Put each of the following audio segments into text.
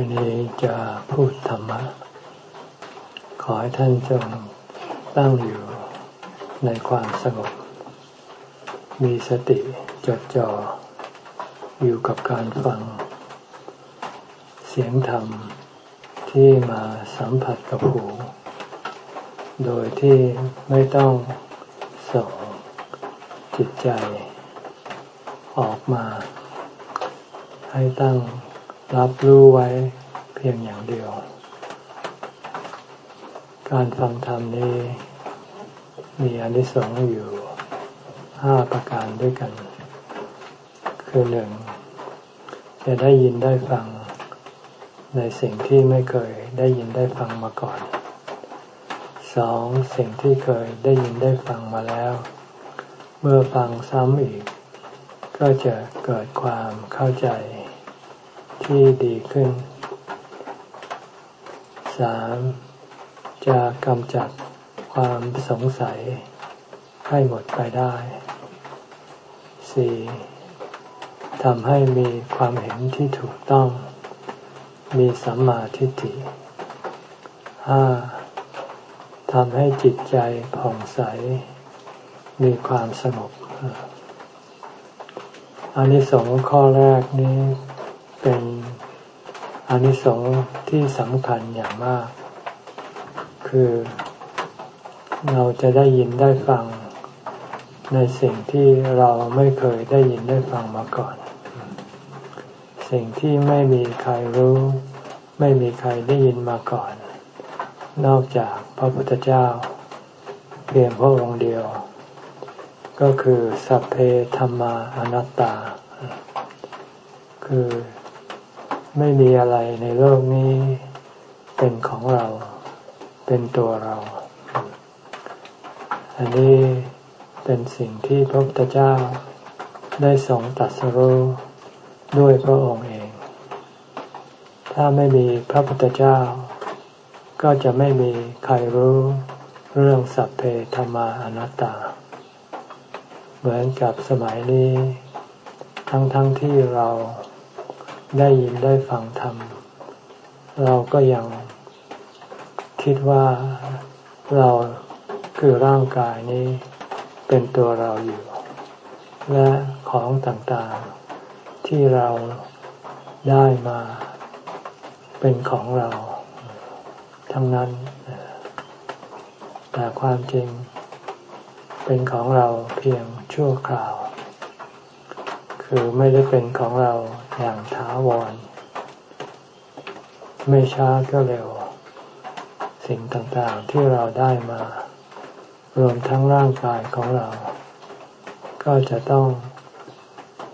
วันนี้จะพูดธรรมะ ขอให้ท่านจงตั้งอยู่ในความสงบ มีสติจดจ่ออยู่กับการฟัง เสียงธรรมที่มาสัมผัสกับหู โดยที่ไม่ต้องส่งจิตใจ ออกมาให้ตั้ง รับรู้ไว้เพียงอย่างเดียว การฟังธรรมนี้มีอนิสงส์อยู่ห้าประการด้วยกัน คือหนึ่งจะได้ยินได้ฟังในสิ่งที่ไม่เคยได้ยินได้ฟังมาก่อนสองสิ่งที่เคยได้ยินได้ฟังมาแล้ว เมื่อฟังซ้ำอีก ก็จะเกิดความเข้าใจ ที่ดีขึ้น สามจะกำจัดความสงสัยให้หมดไปได้สี่ทำให้มีความเห็นที่ถูกต้อง มีสัมมาทิฏฐิห้าทำให้จิตใจผ่องใส มีความสงบอันนี้สองข้อแรกนี้ เป็นอนิสงส์ที่สำคัญอย่างมาก คือเราจะได้ยินได้ฟังในสิ่งที่เราไม่เคยได้ยินได้ฟังมาก่อน สิ่งที่ไม่มีใครรู้ ไม่มีใครได้ยินมาก่อน นอกจากพระพุทธเจ้า เพียงพระองค์เดียว ก็คือสัพเพธรรมาอนัตตา คือ ไม่มีอะไรในโลกนี้เป็นของเรา เป็นตัวเรา อันนี้เป็นสิ่งที่พระพุทธเจ้าได้ทรงตัดสรู้ด้วยพระองค์เอง ถ้าไม่มีพระพุทธเจ้า ก็จะไม่มีใครรู้เรื่องสัพเพธรรมาอนัตตา เหมือนกับสมัยนี้ ทั้งๆทที่เรา ได้ยินได้ฟังธรรม เราก็ยังคิดว่าเราคือร่างกายนี้เป็นตัวเราอยู่ และของต่างๆที่เราได้มาเป็นของเราทั้งนั้น แต่ความจริงเป็นของเราเพียงชั่วคราว คือไม่ได้เป็นของเราอย่างถาวร ไม่ช้าก็เร็ว สิ่งต่างๆที่เราได้มา รวมทั้งร่างกายของเรา ก็จะต้อง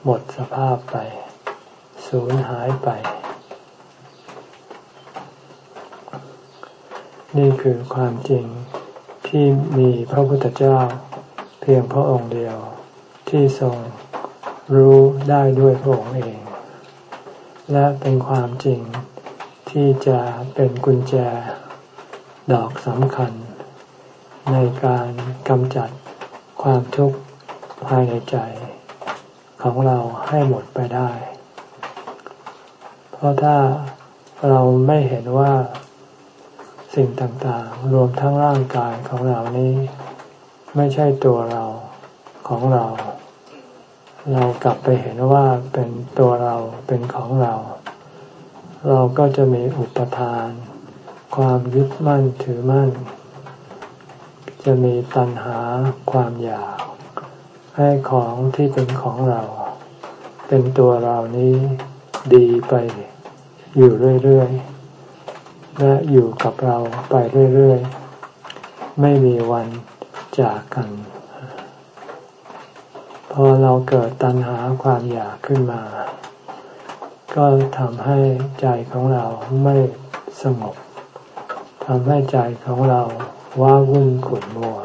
หมดสภาพไป สูญหายไป นี่คือความจริงที่มีพระพุทธเจ้า เพียงพระองค์เดียวที่ทรง รู้ได้ด้วยพระองค์เอง และเป็นความจริงที่จะเป็นกุญแจดอกสำคัญ ในการกำจัดความทุกข์ภายในใจของเราให้หมดไปได้ เพราะถ้าเราไม่เห็นว่าสิ่งต่างๆ รวมทั้งร่างกายของเรานี้ ไม่ใช่ตัวเราของเรา เรากลับไปเห็นว่าเป็นตัวเราเป็นของเรา เราก็จะมีอุปทาน ความยึดมั่นถือมั่น จะมีตัณหาความอยาก ให้ของที่เป็นของเรา เป็นตัวเรานี้ดีไป อยู่เรื่อยๆและอยู่กับเราไปเรื่อยๆ ไม่มีวันจากกัน พอเราเกิดตัณหาความอยากขึ้นมา ก็ทำให้ใจของเราไม่สงบทำให้ใจของเราว้าวุ่นขุ่นมัว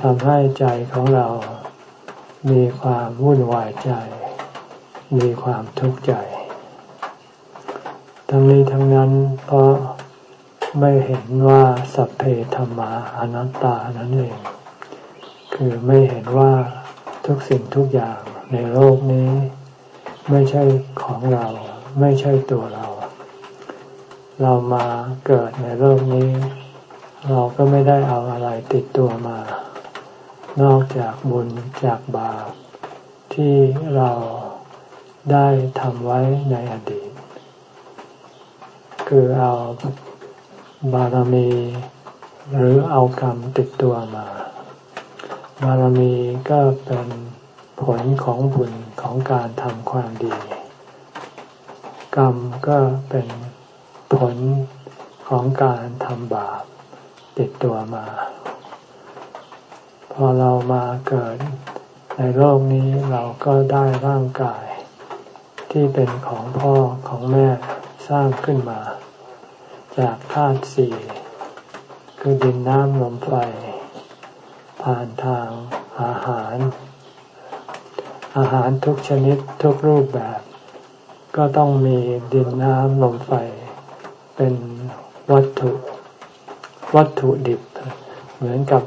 ทำให้ใจของเรามีความวุ่นวายใจ มีความทุกข์ใจ ทั้งนี้ทั้งนั้นเพราะไม่เห็นว่าสัพเพธรรมาอนัตตานั่นเอง คือไม่เห็นว่า ทุกสิ่งทุกอย่างในโลกนี้ ไม่ใช่ของเรา ไม่ใช่ตัวเรา เรามาเกิดในโลกนี้ เราก็ไม่ได้เอาอะไรติดตัวมา นอกจากบุญจากบาปที่เราได้ทำไว้ในอดีต คือเอาบารมี หรือเอากรรมติดตัวมา บารมีก็เป็นผลของบุญของการทำความดี กรรมก็เป็นผลของการทำบาปติดตัวมา พอเรามาเกิดในโลกนี้เราก็ได้ร่างกาย ที่เป็นของพ่อของแม่สร้างขึ้นมา จากธาตุสี่คือดินน้ำลมไฟ ผ่านทางอาหาร อาหารทุกชนิดทุกรูปแบบ ก็ต้องมีดินน้ำลมไฟ เป็นวัตถุ วัตถุดิบ เหมือนกับ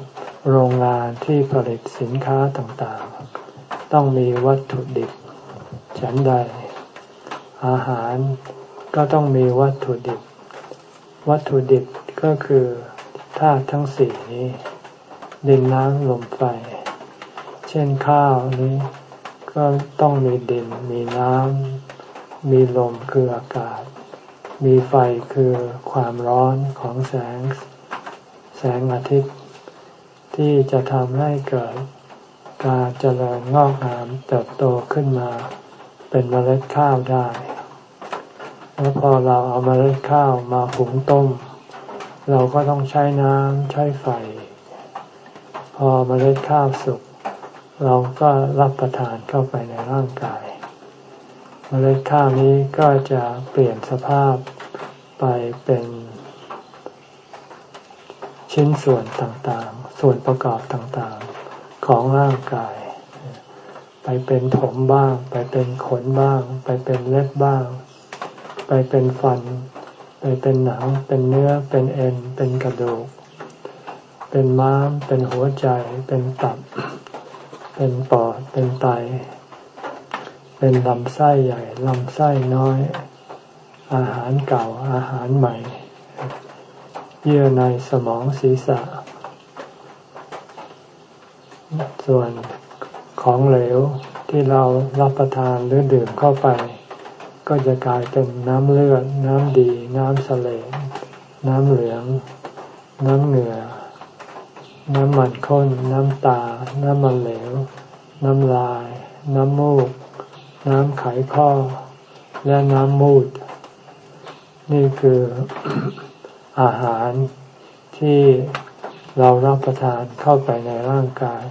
โรงงานที่ผลิตสินค้าต่างๆ ต้องมีวัตถุดิบ ฉันใด อาหารก็ต้องมีวัตถุดิบ วัตถุดิบก็คือธาตุทั้งสี่นี้ ดินน้ำลมไฟ เช่นข้าวนี้ก็ต้องมีดิน มีน้ำ มีลมคืออากาศ มีไฟคือความร้อนของแสง แสงอาทิตย์ ที่จะทำให้เกิดการเจริญงอกงามเติบโตขึ้นมา เป็นเมล็ดข้าวได้ แล้วพอเราเอาเมล็ดข้าวมาหุงต้ม เราก็ต้องใช้น้ำใช้ไฟ พอเมล็ดข้าวสุกเราก็รับประทานเข้าไปในร่างกาย เมล็ดข้าวนี้ก็จะเปลี่ยนสภาพไปเป็น ชิ้นส่วนต่างๆ ส่วนประกอบต่างๆของร่างกาย ไปเป็นผมบ้าง ไปเป็นขนบ้าง ไปเป็นเล็บบ้าง ไปเป็นฟัน ไปเป็นหนัง เป็นเนื้อ เป็นเอ็น เป็นกระดูก เป็นม้าม เป็นหัวใจ เป็นตับ เป็นปอด เป็นไต เป็นลำไส้ใหญ่ ลำไส้น้อย อาหารเก่า อาหารใหม่ เยื่อในสมองศีรษะ ส่วนของเหลวที่เรารับประทานหรือดื่มเข้าไป ก็จะกลายเป็นน้ำเลือด น้ำดี น้ำเสลน้ำเหลือง น้ำเหงื่อ น้ำมันข้น น้ำตา น้ำมันเหลว น้ำลาย น้ำมูก น้ำไขข้อ และน้ำมูด นี่คืออาหารที่เรารับประทานเข้าไปในร่างกาย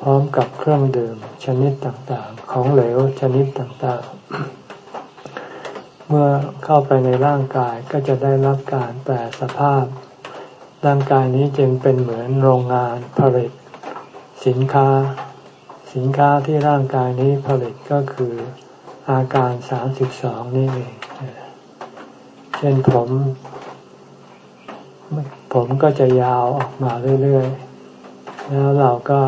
พร้อมกับเครื่องดื่มชนิดต่างๆ ของเหลวชนิดต่างๆ เมื่อเข้าไปในร่างกายก็จะได้รับการแปลสภาพ ร่างกายนี้จึงเป็นเหมือนโรงงานผลิต สินค้า สินค้าที่ร่างกายนี้ผลิตก็คืออาการสามสิบสองนี่เอง เช่นผม ผมก็จะยาวออกมาเรื่อยๆ แล้วเราก็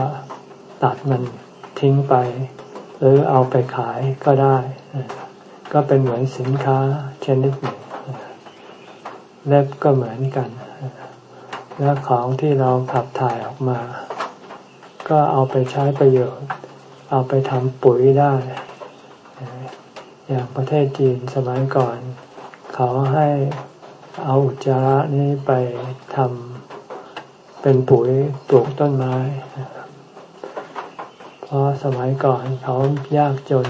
ตัดมันทิ้งไป หรือเอาไปขายก็ได้ ก็เป็นเหมือนสินค้าชนิดหนึ่งเล็บก็เหมือนกัน แล้วของที่เราขับถ่ายออกมา ก็เอาไปใช้ประโยชน์ เอาไปทำปุ๋ยได้ อย่างประเทศจีนสมัยก่อน เขาให้เอาอุจจาระนี้ไปทำเป็นปุ๋ยปลูกต้นไม้ เพราะสมัยก่อนเขายากจน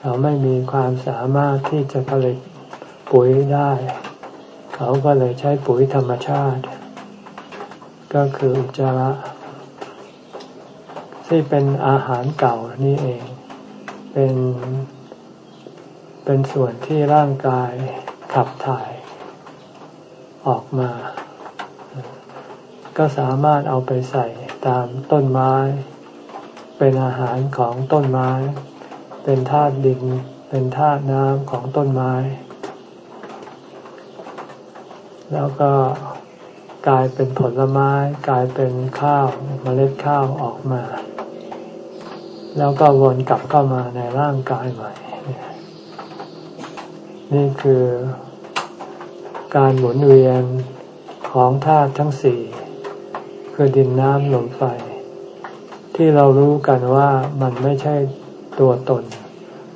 เขาไม่มีความสามารถที่จะผลิตปุ๋ยได้ เขาก็เลยใช้ปุ๋ยธรรมชาติ ก็คืออุจจาระที่เป็นอาหารเก่านี่เอง เป็น เป็นส่วนที่ร่างกายขับถ่าย ออกมา ก็สามารถเอาไปใส่ตามต้นไม้ เป็นอาหารของต้นไม้ เป็นธาตุดิน เป็นธาตุน้ำของต้นไม้ แล้วก็กลายเป็นผลไม้กลายเป็นข้าวเมล็ดข้าวออกมา แล้วก็วนกลับเข้ามาในร่างกายใหม่ นี่คือการหมุนเวียนของธาตุทั้งสี่คือดินน้ำลมไฟ ที่เรารู้กันว่ามันไม่ใช่ตัวตน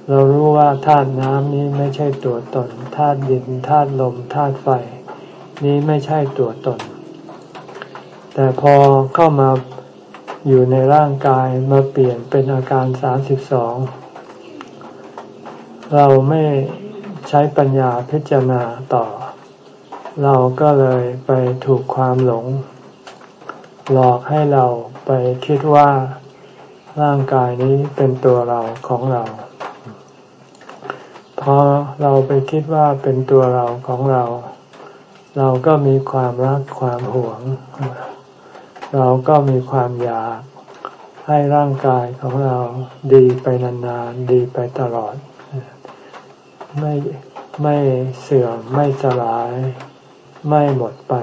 เรารู้ว่าธาตุน้ำนี้ไม่ใช่ตัวตนธาตุดินธาตุลมธาตุไฟ นี้ไม่ใช่ตัวตน แต่พอเข้ามาอยู่ในร่างกายมาเปลี่ยนเป็นอาการสามสิบสองเราไม่ใช้ปัญญาพิจารณาต่อ เราก็เลยไปถูกความหลง หลอกให้เราไปคิดว่าร่างกายนี้เป็นตัวเราของเรา พอเราไปคิดว่าเป็นตัวเราของเรา เราก็มีความรักความหวง เราก็มีความอยากให้ร่างกายของเราดีไปนานๆ ดีไปตลอด ไม่ไม่เสื่อมไม่สลาย ไม่หมดไป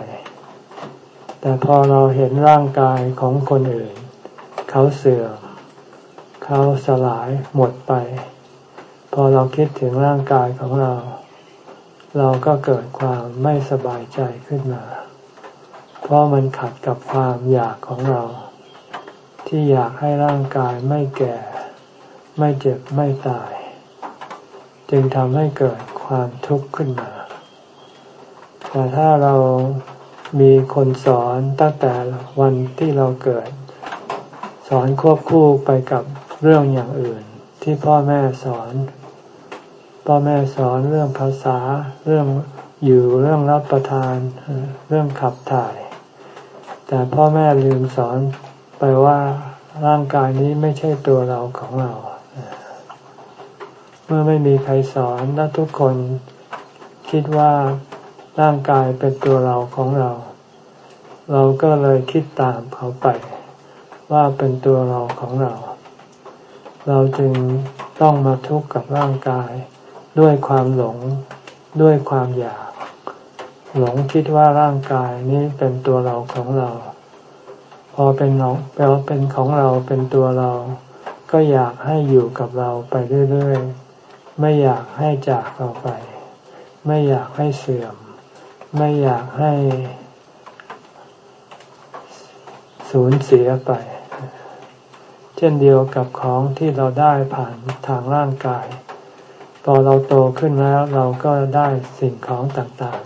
แต่พอเราเห็นร่างกายของคนอื่น เขาเสื่อม เขาสลายหมดไป พอเราคิดถึงร่างกายของเรา เราก็เกิดความไม่สบายใจขึ้นมา เพราะมันขัดกับความอยากของเรา ที่อยากให้ร่างกายไม่แก่ ไม่เจ็บไม่ตาย จึงทำให้เกิดความทุกข์ขึ้นมา แต่ถ้าเรามีคนสอนตั้งแต่วันที่เราเกิด สอนควบคู่ไปกับเรื่องอย่างอื่นที่พ่อแม่สอน พ่อแม่สอนเรื่องภาษา เรื่องอยู่เรื่องรับประทาน เรื่องขับถ่าย แต่พ่อแม่ลืมสอนไปว่าร่างกายนี้ไม่ใช่ตัวเราของเรา เมื่อไม่มีใครสอนและทุกคนคิดว่าร่างกายเป็นตัวเราของเรา เราก็เลยคิดตามเขาไป ว่าเป็นตัวเราของเรา เราจึงต้องมาทุกข์กับร่างกาย ด้วยความหลงด้วยความอยาก หลงคิดว่าร่างกายนี้เป็นตัวเราของเรา พอเป็นน้องแปลเป็นของเราเป็นตัวเรา ก็อยากให้อยู่กับเราไปเรื่อยๆไม่อยากให้จากเราไป ไม่อยากให้เสื่อม ไม่อยากให้สูญเสียไป เช่นเดียวกับของที่เราได้ผ่านทางร่างกาย พอเราโตขึ้นแล้วเราก็ได้สิ่งของต่าง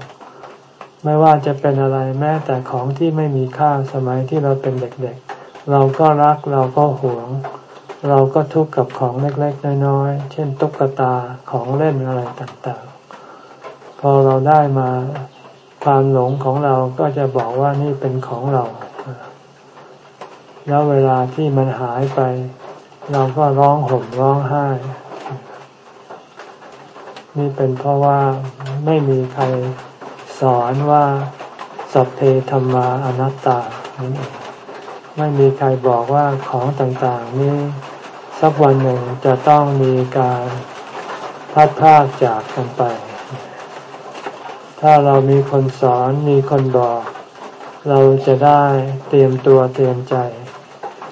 ๆ ไม่ว่าจะเป็นอะไรแม้แต่ของที่ไม่มีค่าสมัยที่เราเป็นเด็กๆ เราก็รักเราก็หวง เราก็ทุกข์กับของเล็กๆ น้อยๆ เช่นตุ๊กตาของเล่นอะไรต่างๆ พอเราได้มาความหลงของเราก็จะบอกว่านี่เป็นของเรา แล้วเวลาที่มันหายไป เราก็ร้องห่มร้องไห้ นี่เป็นเพราะว่าไม่มีใครสอนว่าสัพเพธรรมาอนัตตา ไม่มีใครบอกว่าของต่างๆ นี้สักวันหนึ่งจะต้องมีการพัดพากจากกันไป ถ้าเรามีคนสอนมีคนบอก เราจะได้เตรียมตัวเตรียมใจ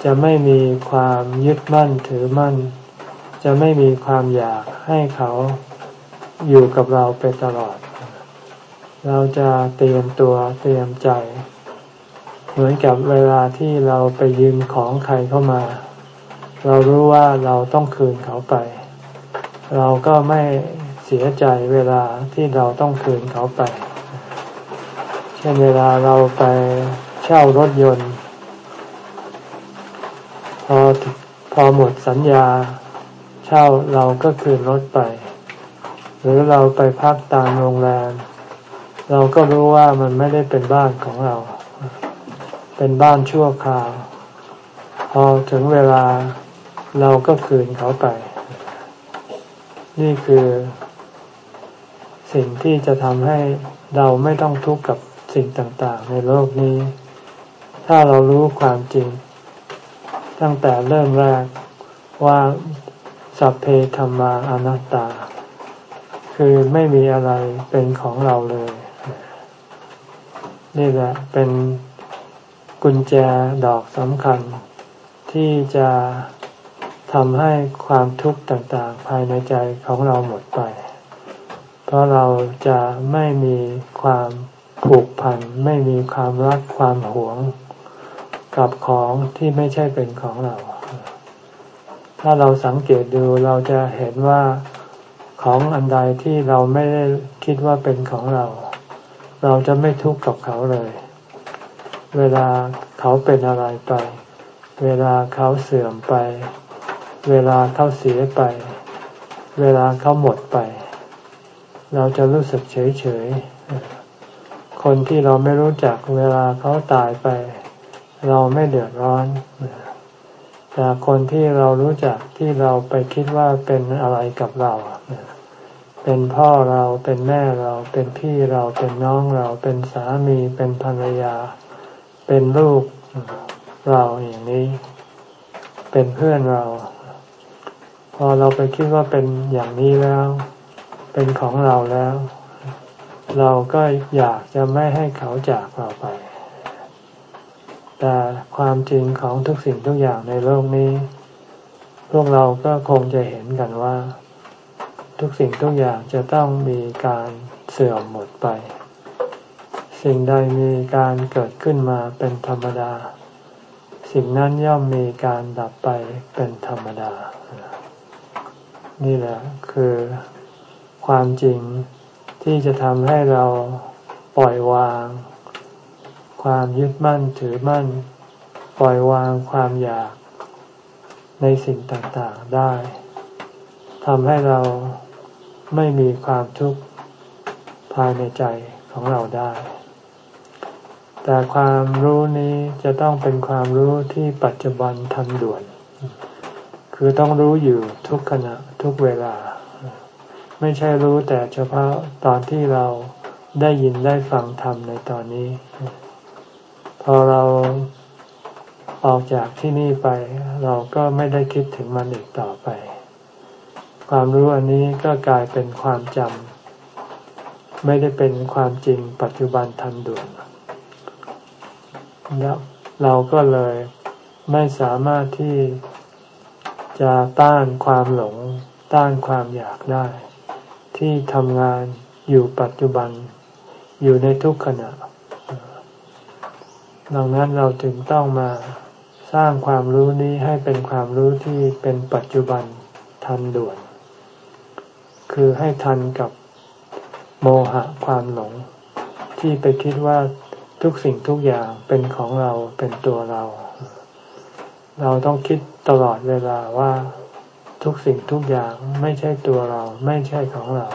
จะไม่มีความยึดมั่นถือมั่น จะไม่มีความอยากให้เขา อยู่กับเราไปตลอด เราจะเตรียมตัวเตรียมใจ เหมือนกับเวลาที่เราไปยืมของใครเข้ามา เรารู้ว่าเราต้องคืนเขาไป เราก็ไม่เสียใจเวลาที่เราต้องคืนเขาไป เช่นเวลาเราไปเช่ารถยนต์ พอพอหมดสัญญา เช่าเราก็คืนรถไป หรือเราไปพักตามโรงแรม เราก็รู้ว่ามันไม่ได้เป็นบ้านของเรา เป็นบ้านชั่วคราว พอถึงเวลาเราก็คืนเขาไป นี่คือสิ่งที่จะทำให้เราไม่ต้องทุกข์กับสิ่งต่างๆ ในโลกนี้ ถ้าเรารู้ความจริง ตั้งแต่เริ่มแรกว่าสัพเพธรรมาอนัตตา คือไม่มีอะไรเป็นของเราเลย นี่แหละเป็นกุญแจดอกสำคัญ ที่จะทำให้ความทุกข์ต่างๆ ภายในใจของเราหมดไป เพราะเราจะไม่มีความผูกพัน ไม่มีความรักความหวงกับของที่ไม่ใช่เป็นของเรา ถ้าเราสังเกตดูเราจะเห็นว่า ของอันใดที่เราไม่ได้คิดว่าเป็นของเรา เราจะไม่ทุกข์กับเขาเลย เวลาเขาเป็นอะไรไป เวลาเขาเสื่อมไป เวลาเขาเสียไป เวลาเขาหมดไป เราจะรู้สึกเฉยเฉยคนที่เราไม่รู้จักเวลาเขาตายไป เราไม่เดือดร้อนแต่คนที่เรารู้จักที่เราไปคิดว่าเป็นอะไรกับเรา เป็นพ่อเราเป็นแม่เราเป็นพี่เราเป็นน้องเราเป็นสามีเป็นภรรยา เป็นลูกเราอย่างนี้ เป็นเพื่อนเรา พอเราไปคิดว่าเป็นอย่างนี้แล้ว เป็นของเราแล้ว เราก็อยากจะไม่ให้เขาจากเราไป แต่ความจริงของทุกสิ่งทุกอย่างในโลกนี้ พวกเราก็คงจะเห็นกันว่า ทุกสิ่งทุกอย่างจะต้องมีการเสื่อมหมดไป สิ่งใดมีการเกิดขึ้นมาเป็นธรรมดา สิ่งนั้นย่อมมีการดับไปเป็นธรรมดา นี่แหละคือความจริงที่จะทำให้เราปล่อยวาง ความยึดมั่นถือมั่น ปล่อยวางความอยากในสิ่งต่างๆได้ทำให้เรา ไม่มีความทุกข์ภายในใจของเราได้ แต่ความรู้นี้จะต้องเป็นความรู้ที่ปัจจุบันทันด่วน คือต้องรู้อยู่ทุกขณะทุกเวลา ไม่ใช่รู้แต่เฉพาะตอนที่เราได้ยินได้ฟังธรรมในตอนนี้ พอเราออกจากที่นี่ไป เราก็ไม่ได้คิดถึงมันอีกต่อไป ความรู้อันนี้ก็กลายเป็นความจำไม่ได้เป็นความจริงปัจจุบันทันด่วนแล้วเราก็เลยไม่สามารถที่จะต้านความหลง ต้านความอยากได้ ที่ทำงานอยู่ปัจจุบันอยู่ในทุกขณะดังนั้นเราจึงต้องมาสร้างความรู้นี้ให้เป็นความรู้ที่เป็นปัจจุบันทันด่วน คือให้ทันกับโมหะความหลง ที่ไปคิดว่าทุกสิ่งทุกอย่างเป็นของเราเป็นตัวเรา เราต้องคิดตลอดเวลาว่าทุกสิ่งทุกอย่างไม่ใช่ตัวเราไม่ใช่ของเรา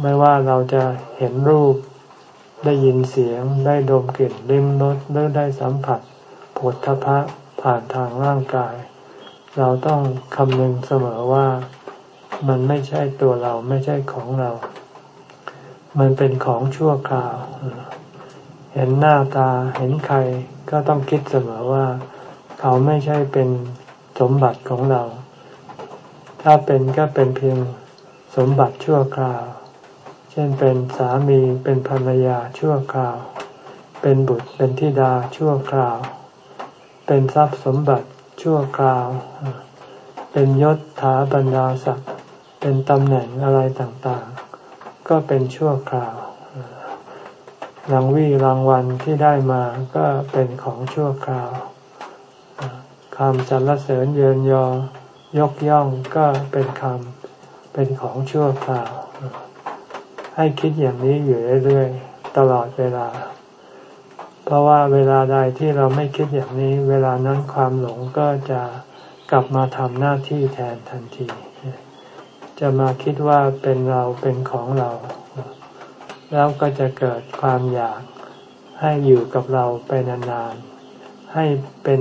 ไม่ว่าเราจะเห็นรูปได้ยินเสียงได้ดมกลิ่นลิ้มรสหรือได้สัมผัสผลทพะผ่านทางร่างกาย เราต้องคำนึงเสมอว่า มันไม่ใช่ตัวเราไม่ใช่ของเรา มันเป็นของชั่วคราว เห็นหน้าตาเห็นใครก็ต้องคิดเสมอว่า เขาไม่ใช่เป็นสมบัติของเรา ถ้าเป็นก็เป็นเพียงสมบัติชั่วคราว เช่นเป็นสามีเป็นภรรยาชั่วคราว เป็นบุตรเป็นธิดาชั่วคราว เป็นทรัพย์สมบัติชั่วคราว เป็นยศถาบรรดาศักดิ์ เป็นตำแหน่งอะไรต่างๆ ก็เป็นชั่วคราวรางวีรางวัลที่ได้มาก็เป็นของชั่วคราวคำสรรเสริญเยินยอยกย่องก็เป็นคำเป็นของชั่วคราว ให้คิดอย่างนี้อยู่เรื่อยๆตลอดเวลา เพราะว่าเวลาใดที่เราไม่คิดอย่างนี้ เวลานั้นความหลงก็จะกลับมาทำหน้าที่แทนทันที จะมาคิดว่าเป็นเราเป็นของเรา แล้วก็จะเกิดความอยากให้อยู่กับเราไปนานๆ ให้เป็น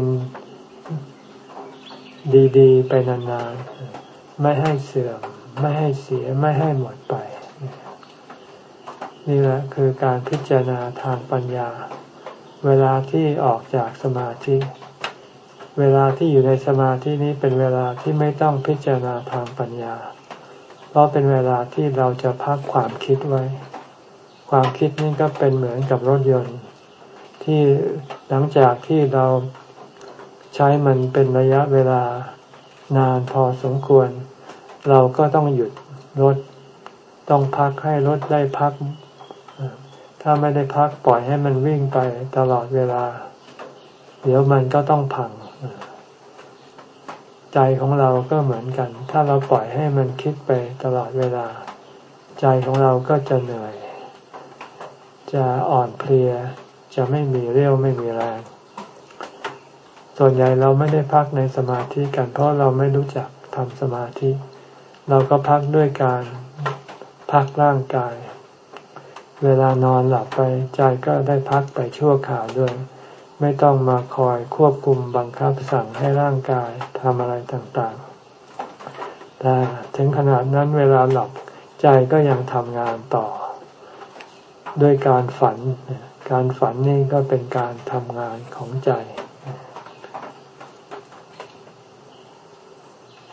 ดีๆ ไปนานๆ ไม่ให้เสื่อม ไม่ให้เสีย ไม่ให้หมดไป นี่แหละคือการพิจารณาทางปัญญา เวลาที่ออกจากสมาธิ เวลาที่อยู่ในสมาธินี้เป็นเวลาที่ไม่ต้องพิจารณาทางปัญญา เพราะเป็นเวลาที่เราจะพักความคิดไว้ ความคิดนี่ก็เป็นเหมือนกับรถยนต์ ที่หลังจากที่เราใช้มันเป็นระยะเวลานานพอสมควร เราก็ต้องหยุดรถต้องพักให้รถได้พัก ถ้าไม่ได้พักปล่อยให้มันวิ่งไปตลอดเวลา เดี๋ยวมันก็ต้องพัง ใจของเราก็เหมือนกัน ถ้าเราปล่อยให้มันคิดไปตลอดเวลา ใจของเราก็จะเหนื่อย จะอ่อนเพลีย จะไม่มีเรี่ยวไม่มีแรง ส่วนใหญ่เราไม่ได้พักในสมาธิกัน เพราะเราไม่รู้จักทำสมาธิ เราก็พักด้วยการพักร่างกาย เวลานอนหลับไปใจก็ได้พักไปชั่วข่าวด้วย ไม่ต้องมาคอยควบคุมบังคับสั่งให้ร่างกายทำอะไรต่างๆ แต่ถึงขนาดนั้นเวลาหลับใจก็ยังทำงานต่อ ด้วยการฝัน การฝันนี่ก็เป็นการทำงานของใจ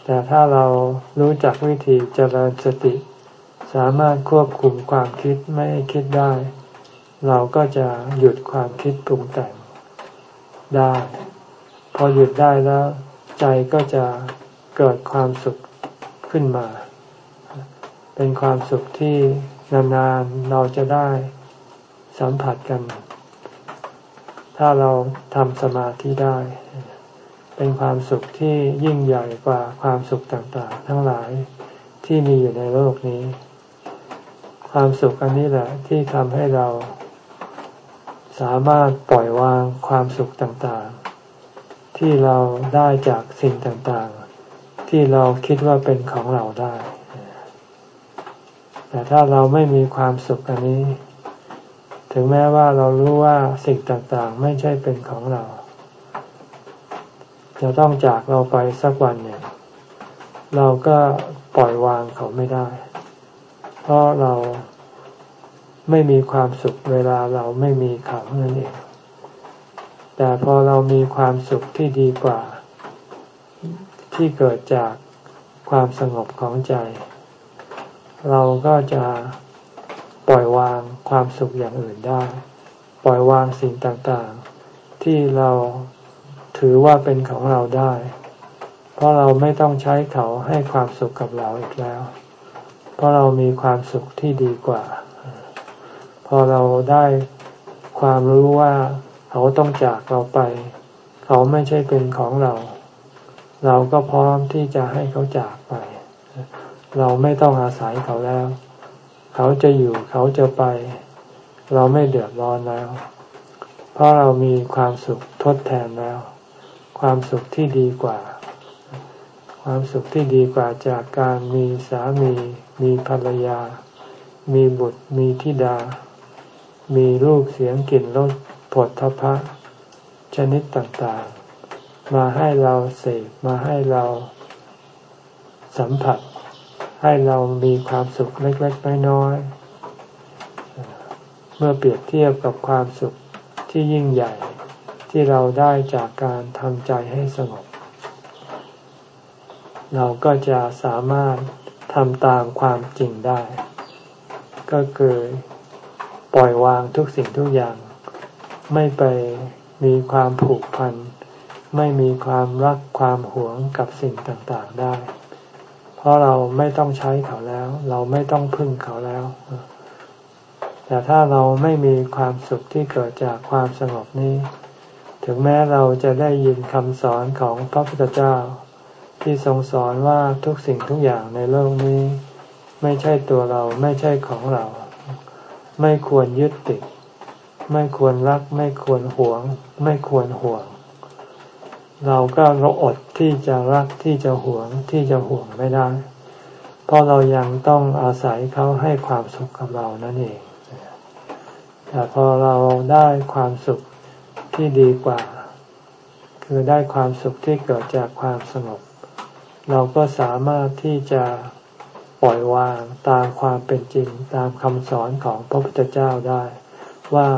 แต่ถ้าเรารู้จักวิธีเจริญสติ สามารถควบคุมความคิดไม่ให้คิดได้ เราก็จะหยุดความคิดปรุงแต่ง ได้ พอหยุดได้แล้ว ใจก็จะเกิดความสุขขึ้นมา เป็นความสุขที่นานๆเราจะได้สัมผัสกัน ถ้าเราทำสมาธิได้ เป็นความสุขที่ยิ่งใหญ่กว่าความสุขต่างๆ ทั้งหลายที่มีอยู่ในโลกนี้ ความสุขอันนี้แหละที่ทำให้เรา สามารถปล่อยวางความสุขต่างๆ ที่เราได้จากสิ่งต่างๆ ที่เราคิดว่าเป็นของเราได้ แต่ถ้าเราไม่มีความสุขอันนี้ ถึงแม้ว่าเรารู้ว่าสิ่งต่างๆ ไม่ใช่เป็นของเรา จะต้องจากเราไปสักวันหนึ่งเราก็ปล่อยวางเขาไม่ได้ เพราะเรา ไม่มีความสุขเวลาเราไม่มีเขานั่นเอง แต่พอเรามีความสุขที่ดีกว่า ที่เกิดจากความสงบของใจ เราก็จะปล่อยวางความสุขอย่างอื่นได้ ปล่อยวางสิ่งต่างๆ ที่เราถือว่าเป็นของเราได้ เพราะเราไม่ต้องใช้เขาให้ความสุขกับเราอีกแล้ว เพราะเรามีความสุขที่ดีกว่า พอเราได้ความรู้ว่าเขาต้องจากเราไป เขาไม่ใช่เป็นของเรา เราก็พร้อมที่จะให้เขาจากไป เราไม่ต้องอาศัยเขาแล้ว เขาจะอยู่เขาจะไป เราไม่เดือดร้อนแล้ว เพราะเรามีความสุขทดแทนแล้ว ความสุขที่ดีกว่า ความสุขที่ดีกว่าจากการมีสามี มีภรรยา มีบุตรมีธิดา มีลูกเสียงกลิ่นรสผลทพะ ชนิดต่างๆ มาให้เราเสกมาให้เราสัมผัส ให้เรามีความสุขเล็กๆน้อยๆเมื่อเปรียบเทียบกับความสุขที่ยิ่งใหญ่ที่เราได้จากการทำใจให้สงบ เราก็จะสามารถทำตามความจริงได้ ก็คือ ปล่อยวางทุกสิ่งทุกอย่าง ไม่ไปมีความผูกพัน ไม่มีความรักความหวงกับสิ่งต่างๆได้ เพราะเราไม่ต้องใช้เขาแล้ว เราไม่ต้องพึ่งเขาแล้ว แต่ถ้าเราไม่มีความสุขที่เกิดจากความสงบนี้ ถึงแม้เราจะได้ยินคำสอนของพระพุทธเจ้า ที่ทรงสอนว่าทุกสิ่งทุกอย่างในโลกนี้ ไม่ใช่ตัวเราไม่ใช่ของเรา ไม่ควรยึดติด ไม่ควรรัก ไม่ควรหวง ไม่ควรห่วง เราก็เราอดที่จะรักที่จะหวงที่จะห่วงไม่ได้ เพราะเรายังต้องอาศัยเขาให้ความสุขกับเรานั่นเอง แต่พอเราได้ความสุขที่ดีกว่า คือได้ความสุขที่เกิดจากความสงบเราก็สามารถที่จะ ล่อยวางตามความเป็นจริงตามคำสอนของพระพุทธเจ้าได้ ว่า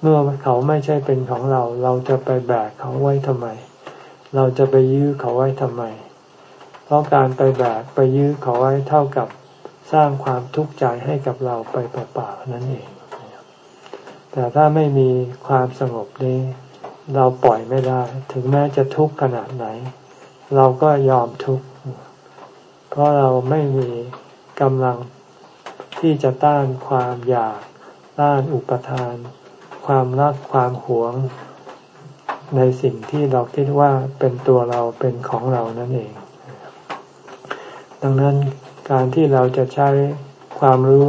เมื่อเขาไม่ใช่เป็นของเรา เราจะไปแบกเขาไว้ทำไม เราจะไปยื้อเขาไว้ทำไม เพราะการไปแบกไปยื้อเขาไว้เท่ากับสร้างความทุกข์ใจให้กับเราไปเปล่าๆนั่นเอง แต่ถ้าไม่มีความสงบนี้ เราปล่อยไม่ได้ ถึงแม้จะทุกข์ขนาดไหน เราก็ยอมทุกข์ เพราะเราไม่มีกำลังที่จะต้านความอยากต้านอุปทาน ความรักความหวง ในสิ่งที่เราคิดว่าเป็นตัวเราเป็นของเรานั่นเอง ดังนั้นการที่เราจะใช้ความรู้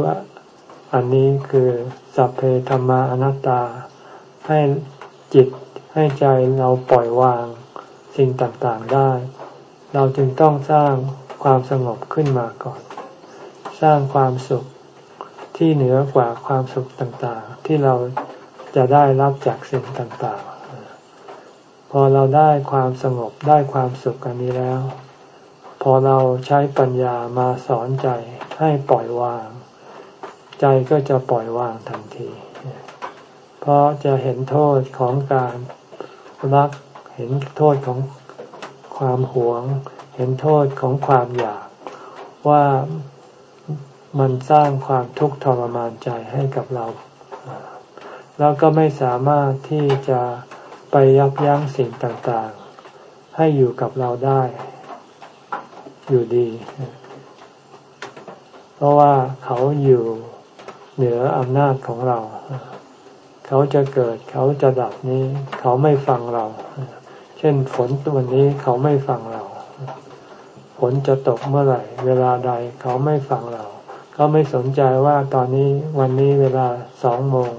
อันนี้คือสัพเพธรรมาอนัตตา ให้จิตให้ใจเราปล่อยวางสิ่งต่างๆได้ เราจึงต้องสร้าง ความสงบขึ้นมาก่อน สร้างความสุขที่เหนือกว่าความสุขต่างๆ ที่เราจะได้รับจากสิ่งต่างๆ พอเราได้ความสงบได้ความสุขอันนี้แล้ว พอเราใช้ปัญญามาสอนใจให้ปล่อยวาง ใจก็จะปล่อยวางทันที เพราะจะเห็นโทษของการรักเห็นโทษของความหวง เห็นโทษของความอยากว่ามันสร้างความทุกข์ทรมานใจให้กับเรา แล้วก็ไม่สามารถที่จะไปยับยั้งสิ่งต่างๆ ให้อยู่กับเราได้ อยู่ดี เพราะว่าเขาอยู่เหนืออำนาจของเรา เขาจะเกิดเขาจะดับนี้ เขาไม่ฟังเรา เช่นฝนตัวนี้เขาไม่ฟังเรา นจะตกเมื่อไหร่ เวลาใดเขาไม่ฟังเรา เขาไม่สนใจว่าตอนนี้วันนี้เวลาสองโมง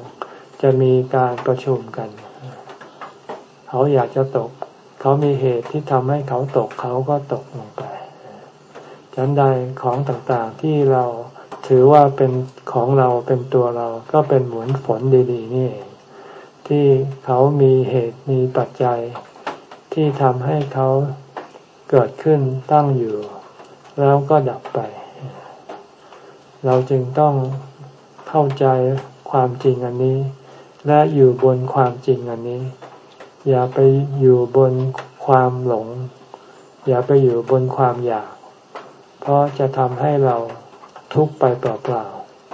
จะมีการประชุมกัน เขาอยากจะตก เขามีเหตุที่ทำให้เขาตกเขาก็ตกลงไปฉันใดของต่างๆที่เราถือว่าเป็นของเราเป็นตัวเราก็เป็นเหมือนฝนดีๆนี่ ที่เขามีเหตุมีปัจจัยที่ทำให้เขา เกิดขึ้นตั้งอยู่ แล้วก็ดับไป เราจึงต้องเข้าใจความจริงอันนี้ และอยู่บนความจริงอันนี้ อย่าไปอยู่บนความหลง อย่าไปอยู่บนความอยาก เพราะจะทำให้เราทุกข์ไปเปล่า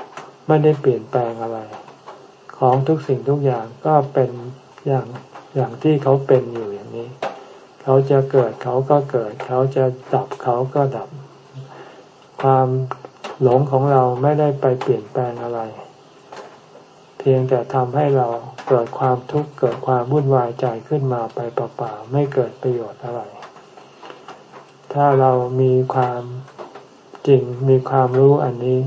ๆไม่ได้เปลี่ยนแปลงอะไร ของทุกสิ่งทุกอย่างก็เป็นอย่างอย่างที่เขาเป็นอยู่ เขาจะเกิดเขาก็เกิด เขาจะดับเขาก็ดับ ความหลงของเราไม่ได้ไปเปลี่ยนแปลงอะไร เพียงแต่ทำให้เราเกิดความทุกข์เกิดความวุ่นวายใจขึ้นมาไปเปล่าๆไม่เกิดประโยชน์อะไร ถ้าเรามีความจริงมีความรู้อันนี้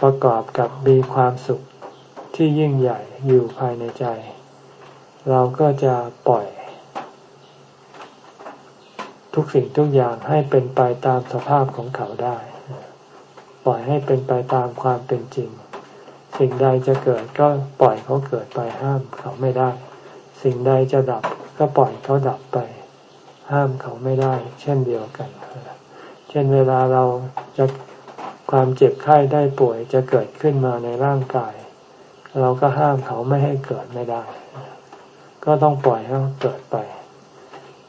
ประกอบกับมีความสุขที่ยิ่งใหญ่อยู่ภายในใจ เราก็จะปล่อย ทุกสิ่งทุกอย่างให้เป็นไปตามสภาพของเขาได้ ปล่อยให้เป็นไปตามความเป็นจริง สิ่งใดจะเกิดก็ปล่อยเขาเกิดไปห้ามเขาไม่ได้ สิ่งใดจะดับก็ปล่อยเขาดับไป ห้ามเขาไม่ได้ เช่นเดียวกัน เช่นเวลาเราจะความเจ็บไข้ได้ป่วยจะเกิดขึ้นมาในร่างกาย เราก็ห้ามเขาไม่ให้เกิดไม่ได้ ก็ต้องปล่อยให้เกิดไป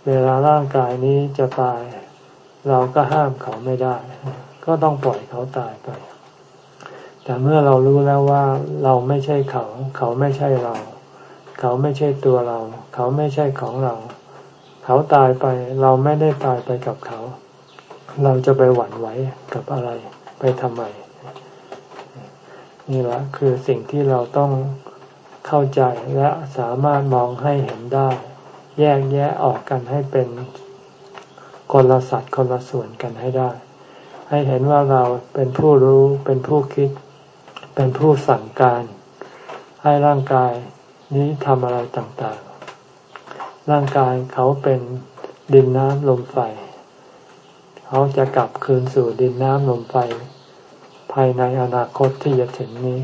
เวลาร่างกายนี้จะตาย เราก็ห้ามเขาไม่ได้ ก็ต้องปล่อยเขาตายไป แต่เมื่อเรารู้แล้วว่าเราไม่ใช่เขา เขาไม่ใช่เรา เขาไม่ใช่ตัวเรา เขาไม่ใช่ของเรา เขาตายไป เราไม่ได้ตายไปกับเขา เราจะไปหวั่นไหวกับอะไร ไปทำไม นี่แหละคือสิ่งที่เราต้องเข้าใจและสามารถมองให้เห็นได้ แยกแยะออกกันให้เป็นคนละสัตว์คนละส่วนกันให้ได้ ให้เห็นว่าเราเป็นผู้รู้เป็นผู้คิด เป็นผู้สั่งการ ให้ร่างกายนี้ทำอะไรต่างๆ ร่างกายเขาเป็นดินน้ำลมไฟ เขาจะกลับคืนสู่ดินน้ำลมไฟ ภายในอนาคตที่จะถึงนี้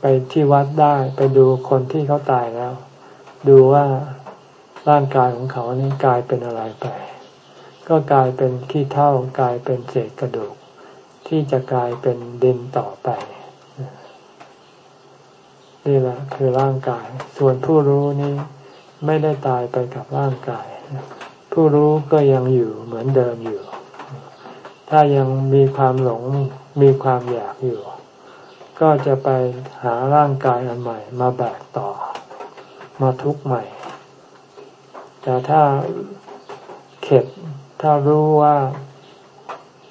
ไปที่วัดได้ไปดูคนที่เขาตายแล้ว ดูว่า ร่างกายของเขานี้กลายเป็นอะไรไป ก็กลายเป็นขี้เท่ากลายเป็นเศษกระดูก ที่จะกลายเป็นดินต่อไป นี่แหละคือร่างกาย ส่วนผู้รู้นี่ไม่ได้ตายไปกับร่างกาย ผู้รู้ก็ยังอยู่เหมือนเดิมอยู่ ถ้ายังมีความหลงมีความอยากอยู่ ก็จะไปหาร่างกายอันใหม่ มาแบกต่อ มาทุกข์ใหม่ แต่ถ้าเข็ดถ้ารู้ว่า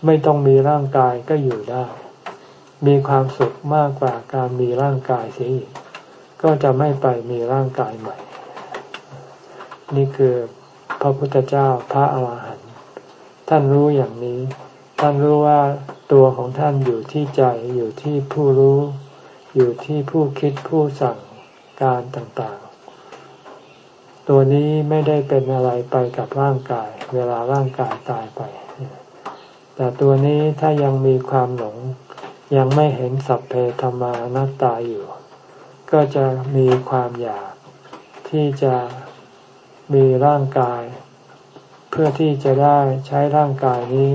ไม่ต้องมีร่างกายก็อยู่ได้ มีความสุขมากกว่าการมีร่างกายเสียอีกก็จะไม่ไปมีร่างกายใหม่ นี่คือพระพุทธเจ้าพระอาหารหันต์ท่านรู้อย่างนี้ ท่านรู้ว่าตัวของท่านอยู่ที่ใจอยู่ที่ผู้รู้ อยู่ที่ผู้คิดผู้สั่งการต่าง ตัวนี้ไม่ได้เป็นอะไรไปกับร่างกาย เวลาร่างกายตายไป แต่ตัวนี้ถ้ายังมีความหลง ยังไม่เห็นสัพเพธรรมานัตตาอยู่ ก็จะมีความอยากที่จะมีร่างกาย เพื่อที่จะได้ใช้ร่างกายนี้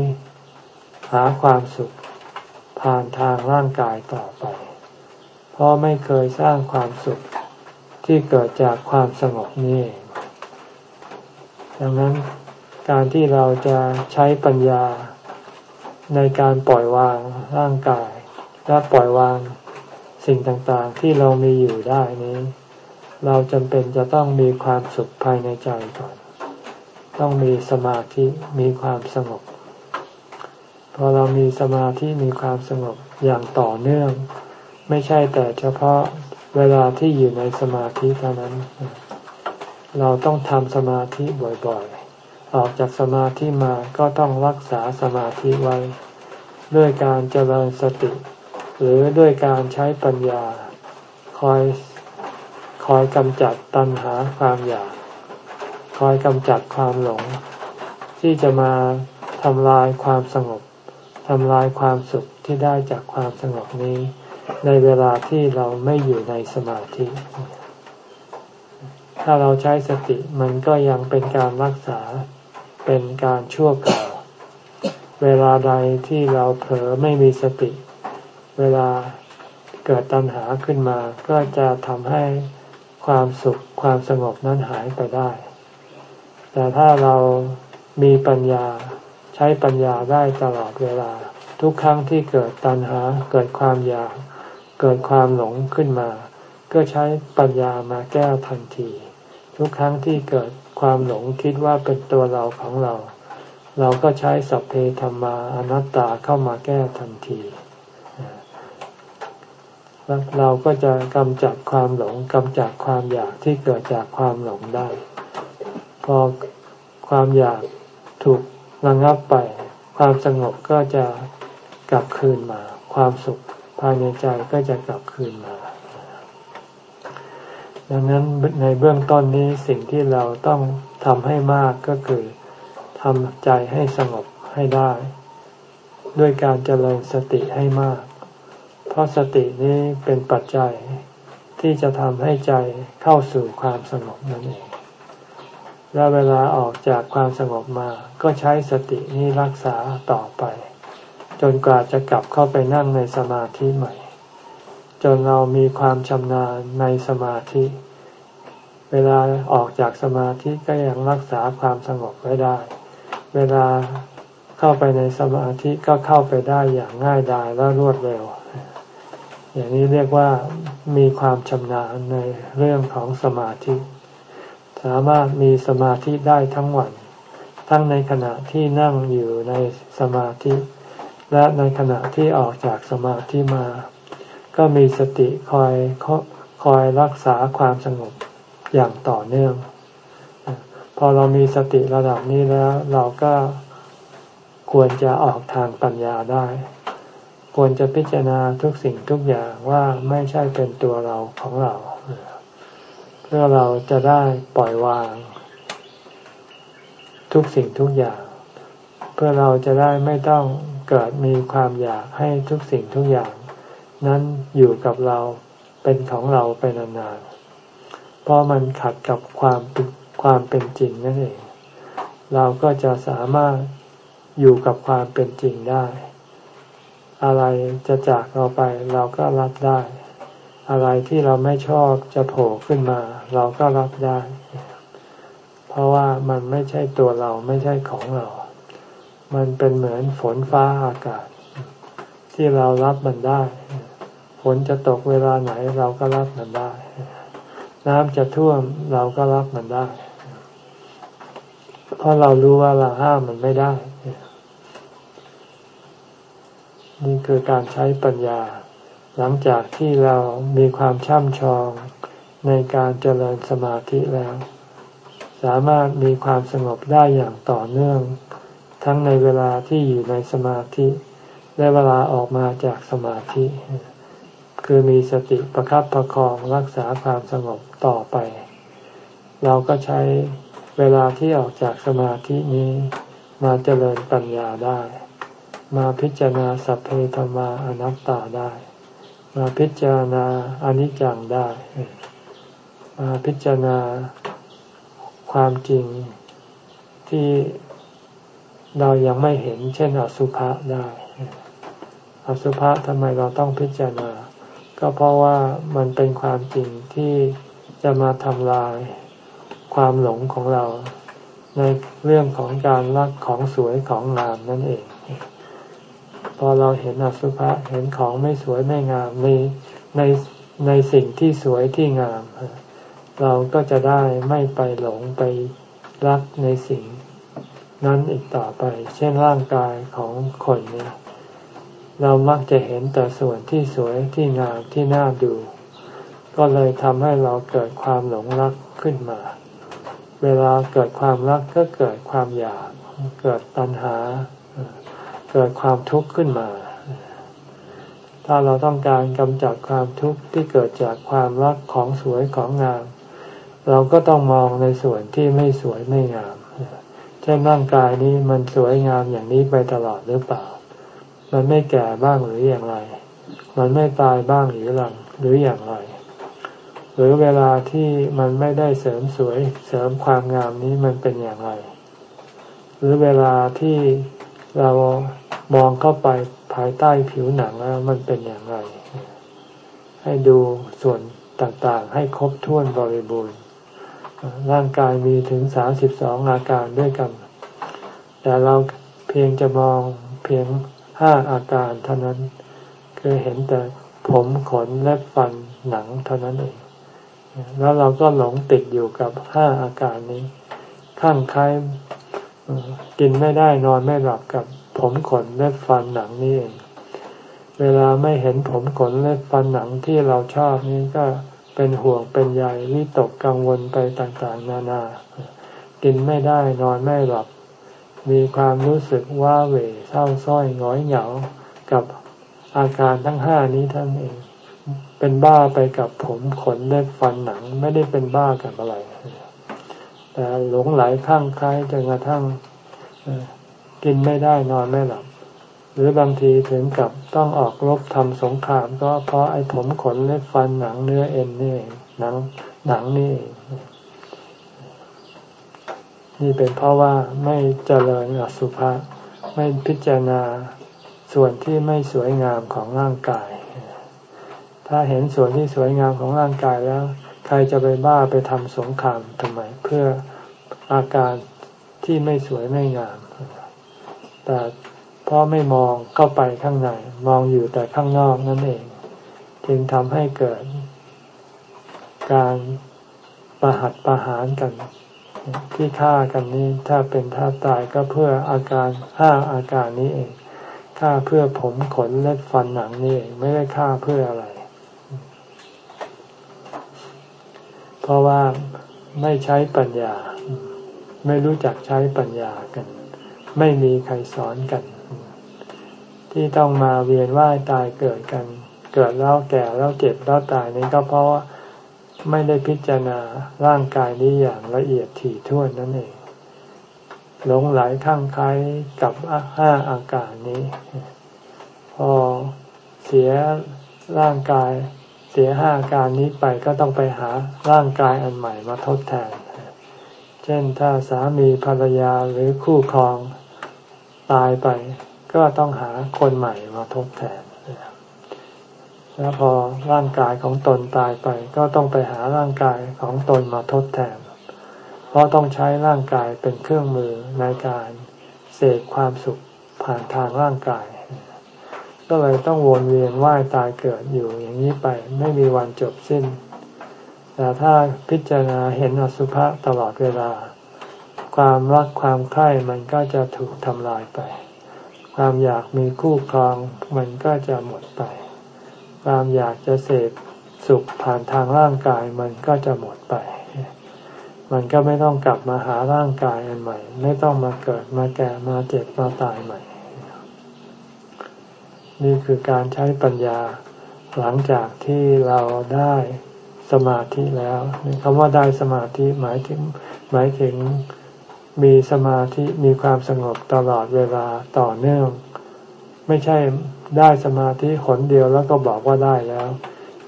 หาความสุขผ่านทางร่างกายต่อไป เพราะไม่เคยสร้างความสุขที่เกิดจากความสงบนี้ ดังนั้นการที่เราจะใช้ปัญญาในการปล่อยวางร่างกาย และปล่อยวางสิ่งต่างๆ ที่เรามีอยู่ได้นี้ เราจำเป็นจะต้องมีความสุขภายในใจก่อน ต้องมีสมาธิมีความสงบพอเรามีสมาธิมีความสงบอย่างต่อเนื่อง ไม่ใช่แต่เฉพาะเวลาที่อยู่ในสมาธิเท่านั้น เราต้องทำสมาธิบ่อยๆ ออกจากสมาธิมาก็ต้องรักษาสมาธิไว้ ด้วยการเจริญสติ หรือด้วยการใช้ปัญญา คอยคอยกำจัดตัณหาความอยาก คอยกำจัดความหลง ที่จะมาทำลายความสงบทำลายความสุขที่ได้จากความสงบนี้ ในเวลาที่เราไม่อยู่ในสมาธิ ถ้าเราใช้สติมันก็ยังเป็นการรักษาเป็นการชั่วคราวเวลาใดที่เราเผลอไม่มีสติ เวลาเกิดตัณหาขึ้นมา ก็จะทำให้ความสุขความสงบนั้นหายไปได้ แต่ถ้าเรามีปัญญาใช้ปัญญาได้ตลอดเวลา ทุกครั้งที่เกิดตัณหาเกิดความอยากเกิดความหลงขึ้นมา ก็ใช้ปัญญามาแก้ทันที ทุกครั้งที่เกิดความหลงคิดว่าเป็นตัวเราของเรา เราก็ใช้สัพเพธรรมาอนัตตาเข้ามาแก้ทันทีเราก็จะกำจัดความหลงกำจัดความอยากที่เกิดจากความหลงได้ พอความอยากถูกระงับไป ความสงบก็จะกลับคืนมา ความสุขภายในใจก็จะกลับคืนมา ดังนั้นในเบื้องต้นนี้สิ่งที่เราต้องทำให้มากก็คือทำใจให้สงบให้ได้ ด้วยการเจริญสติให้มาก เพราะสตินี้เป็นปัจจัยที่จะทำให้ใจเข้าสู่ความสงบนั่นเอง และเวลาออกจากความสงบมา ก็ใช้สตินี้รักษาต่อไป จนกว่าจะกลับเข้าไปนั่งในสมาธิใหม่ จนเรามีความชำนาญในสมาธิ เวลาออกจากสมาธิก็ยังรักษาความสงบไว้ได้ เวลาเข้าไปในสมาธิก็เข้าไปได้อย่างง่ายดายและรวดเร็ว อย่างนี้เรียกว่ามีความชำนาญในเรื่องของสมาธิ สามารถมีสมาธิได้ทั้งวัน ทั้งในขณะที่นั่งอยู่ในสมาธิ และในขณะที่ออกจากสมาธิมา ก็มีสติคอยคอยรักษาความสงบอย่างต่อเนื่อง พอเรามีสติระดับนี้แล้วเราก็ควรจะออกทางปัญญาได้ ควรจะพิจารณาทุกสิ่งทุกอย่างว่าไม่ใช่เป็นตัวเราของเรา เพื่อเราจะได้ปล่อยวาง ทุกสิ่งทุกอย่าง เพื่อเราจะได้ไม่ต้องเกิดมีความอยากให้ทุกสิ่งทุกอย่าง นั้นอยู่กับเราเป็นของเราไปนานๆ เพราะมันขัดกับความความเป็นจริงนั่นเอง เราก็จะสามารถอยู่กับความเป็นจริงได้ อะไรจะจากเราไปเราก็รับได้ อะไรที่เราไม่ชอบจะโผล่ขึ้นมา เราก็รับได้ เพราะว่ามันไม่ใช่ตัวเราไม่ใช่ของเรา มันเป็นเหมือนฝนฟ้าอากาศ ที่เรารับมันได้ นจะตกเวลาไหนเราก็รับมันได้ น้ำจะท่วมเราก็รับมันได้ เพราะเรารู้ว่าเราห้ามมันไม่ได้ นี่คือการใช้ปัญญา หลังจากที่เรามีความช่ำชองในการเจริญสมาธิแล้ว สามารถมีความสงบได้อย่างต่อเนื่อง ทั้งในเวลาที่อยู่ในสมาธิและเวลาออกมาจากสมาธิ คือมีสติประครับประคองรักษาความสงบต่อไป เราก็ใช้เวลาที่ออกจากสมาธินี้มาเจริญปัญญาได้ มาพิจารณาสัพเพธรรมาอนัตตาได้ มาพิจารณาอนิจจังได้ มาพิจารณาความจริงที่เรายังไม่เห็น เช่นอสุภะได้ อสุภะทำไมเราต้องพิจารณา ก็เพราะว่ามันเป็นความจริงที่จะมาทำลายความหลงของเรา ในเรื่องของการรักของสวยของงามนั่นเอง พอเราเห็นอสุภะเห็นของไม่สวยไม่งามในในในสิ่งที่สวยที่งาม เราก็จะได้ไม่ไปหลงไปรักในสิ่งนั้นอีกต่อไป เช่นร่างกายของคนเนี้ เรามักจะเห็นแต่ส่วนที่สวยที่งามที่น่าดู ก็เลยทำให้เราเกิดความหลงรักขึ้นมา เวลาเกิดความรักก็เกิดความอยาก เกิดตัณหา เกิดความทุกข์ขึ้นมา ถ้าเราต้องการกำจัดความทุกข์ที่เกิดจากความรักของสวยของงาม เราก็ต้องมองในส่วนที่ไม่สวยไม่งาม เช่นร่างกายนี้มันสวยงามอย่างนี้ไปตลอดหรือเปล่า มันไม่แก่บ้างหรืออย่างไร มันไม่ตายบ้างหรือหลังหรืออย่างไร หรือเวลาที่มันไม่ได้เสริมสวยเสริมความงามนี้มันเป็นอย่างไร หรือเวลาที่เรามองเข้าไปภายใต้ผิวหนังแล้วมันเป็นอย่างไร ให้ดูส่วนต่างๆ ให้ครบถ้วนบริบูรณ์ ร่างกายมีถึงสามสิบสองอาการด้วยกัน แต่เราเพียงจะมองเพียง ห้าอาการเท่านั้น คือเห็นแต่ผมขนและฟันหนังเท่านั้นเองแล้วเราก็หลงติดอยู่กับห้าอาการนี้ ข้างคล้ายกินไม่ได้นอนไม่หลับกับผมขนเล็บฟันหนังนี่เอง เวลาไม่เห็นผมขนเล็บฟันหนังที่เราชอบนี้ก็เป็นห่วงเป็นใยวิตกกังวลไปต่างๆ นานา กินไม่ได้นอนไม่หลับ มีความรู้สึกว่าเหวเศร้าส้อยง้อยเหงากับอาการทั้งห้านี้ท่านเอง เป็นบ้าไปกับผมขนเล็บฟันหนังไม่ได้เป็นบ้ากับอะไร แต่หลงไหลข้างคล้ายจนกระทั่งกินไม่ได้นอนไม่หลับ หรือบางทีถึงกับต้องออกรบทำสงคราม ก็เพราะไอ้ผมขนเล็บฟันหนังเนื้อเอ็นนี่หนังหนังนี่ นี่เป็นเพราะว่าไม่เจริญอสุภะไม่พิจารณาส่วนที่ไม่สวยงามของร่างกาย ถ้าเห็นส่วนที่สวยงามของร่างกายแล้ว ใครจะไปบ้าไปทำสงครามทำไมเพื่ออาการที่ไม่สวยไม่งาม แต่เพราะไม่มองเข้าไปข้างใน มองอยู่แต่ข้างนอกนั่นเอง จึงทำให้เกิด การประหัตประหารกัน ที่ฆ่ากันนี้ถ้าเป็นท่าตายก็เพื่ออาการห้าอาการนี้เองฆ่าเพื่อผมขนเล็บฟันหนังนี่เองไม่ได้ฆ่าเพื่ออะไร เพราะว่าไม่ใช้ปัญญา ไม่รู้จักใช้ปัญญากัน ไม่มีใครสอนกัน ที่ต้องมาเวียนว่ายตายเกิดกัน เกิดแล้วแก่แล้วเจ็บแล้วตายนี่ก็เพราะว่า ไม่ได้พิจารณาร่างกายนี้อย่างละเอียดถี่ถ้วนนั่นเองหลงไหลข้างคล้ายกับห้าอาการนี้ พอเสียร่างกาย เสียห้าการนี้ไปก็ต้องไปหาร่างกายอันใหม่มาทดแทน เช่นถ้าสามีภรรยาหรือคู่ครองตายไป ก็ต้องหาคนใหม่มาทดแทน แล้วพอร่างกายของตนตายไป ก็ต้องไปหาร่างกายของตนมาทดแทน เพราะต้องใช้ร่างกายเป็นเครื่องมือในการเสกความสุขผ่านทางร่างกาย ก็เลยต้องวนเวียนว่ายตายเกิดอยู่อย่างนี้ไปไม่มีวันจบสิ้น แต่ถ้าพิจารณาเห็นอสุภะตลอดเวลา ความรักความใคร่มันก็จะถูกทำลายไปคความอยากมีคู่ครองมันก็จะหมดไป ความอยากจะเสพสุขผ่านทางร่างกายมันก็จะหมดไป มันก็ไม่ต้องกลับมาหาร่างกายอันใหม่ ไม่ต้องมาเกิดมาแก่มาเจ็บมาตายใหม่ นี่คือการใช้ปัญญาหลังจากที่เราได้สมาธิแล้วคำว่าได้สมาธิหมายถึงหมายถึงมีสมาธิมีความสงบตลอดเวลาต่อเนื่อง ไม่ใช่ ได้สมาธิหนเดียวแล้วก็บอกว่าได้แล้ว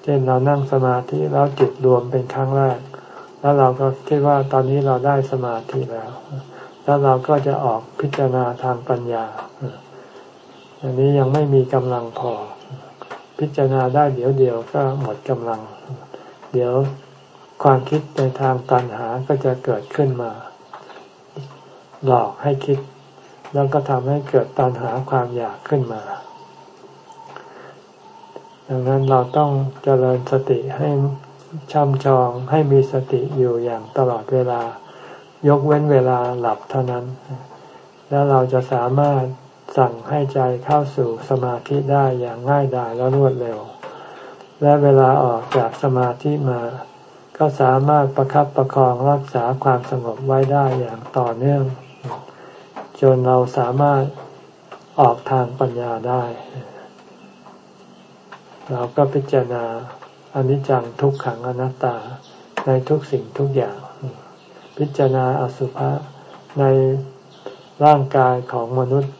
เช่นเรานั่งสมาธิแล้วจิตรวมเป็นครั้งแรก แล้วเราก็คิดว่าตอนนี้เราได้สมาธิแล้ว แล้วเราก็จะออกพิจารณาทางปัญญา อันนี้ยังไม่มีกำลังพอ พิจารณาได้เดี๋ยวเดียวก็หมดกำลัง เดี๋ยวความคิดในทางปัญหาก็จะเกิดขึ้นมา หลอกให้คิด แล้วก็ทำให้เกิดตัณหาความอยากขึ้นมา ดังนั้นเราต้องเจริญสติให้ช่ำชองให้มีสติอยู่อย่างตลอดเวลา ยกเว้นเวลาหลับเท่านั้น แล้วเราจะสามารถสั่งให้ใจเข้าสู่สมาธิได้อย่างง่ายดายและรวดเร็ว และเวลาออกจากสมาธิมา ก็สามารถประครับประคองรักษาความสงบไว้ได้อย่างต่อเนื่อง จนเราสามารถออกทางปัญญาได้ เราก็พิจารณาอนิจจังทุกขังอนัตตาในทุกสิ่งทุกอย่าง พิจารณาอสุภะในร่างกายของมนุษย์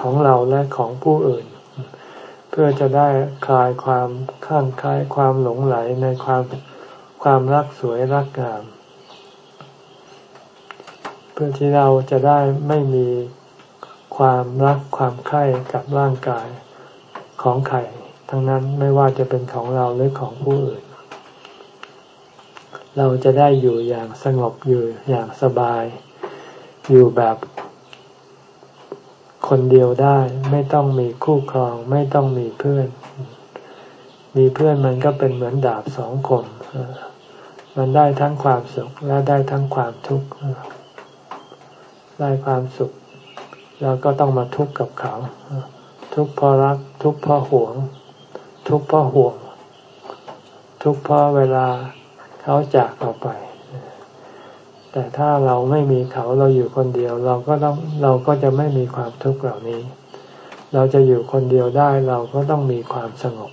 ของเราและของผู้อื่น เพื่อจะได้คลายความข้างคลายความหลงไหลในความความรักสวยรักงาม เพื่อที่เราจะได้ไม่มีความรักความใคร่กับร่างกายของใคร ทั้งนั้นไม่ว่าจะเป็นของเราหรือของผู้อื่น เราจะได้อยู่อย่างสงบอยู่อย่างสบาย อยู่แบบคนเดียวได้ ไม่ต้องมีคู่ครอง ไม่ต้องมีเพื่อน มีเพื่อนมันก็เป็นเหมือนดาบสองคมมันได้ทั้งความสุขและได้ทั้งความทุกข์ได้ความสุข แล้วก็ต้องมาทุกข์กับเขา ทุกข์เพราะรัก ทุกข์เพราะหวง ทุกข์เพราะห่วง ทุกข์เพราะเวลาเขาจากเราไป แต่ถ้าเราไม่มีเขาเราอยู่คนเดียว เราก็ต้องเราก็จะไม่มีความทุกข์เหล่านี้ เราจะอยู่คนเดียวได้เราก็ต้องมีความสงบ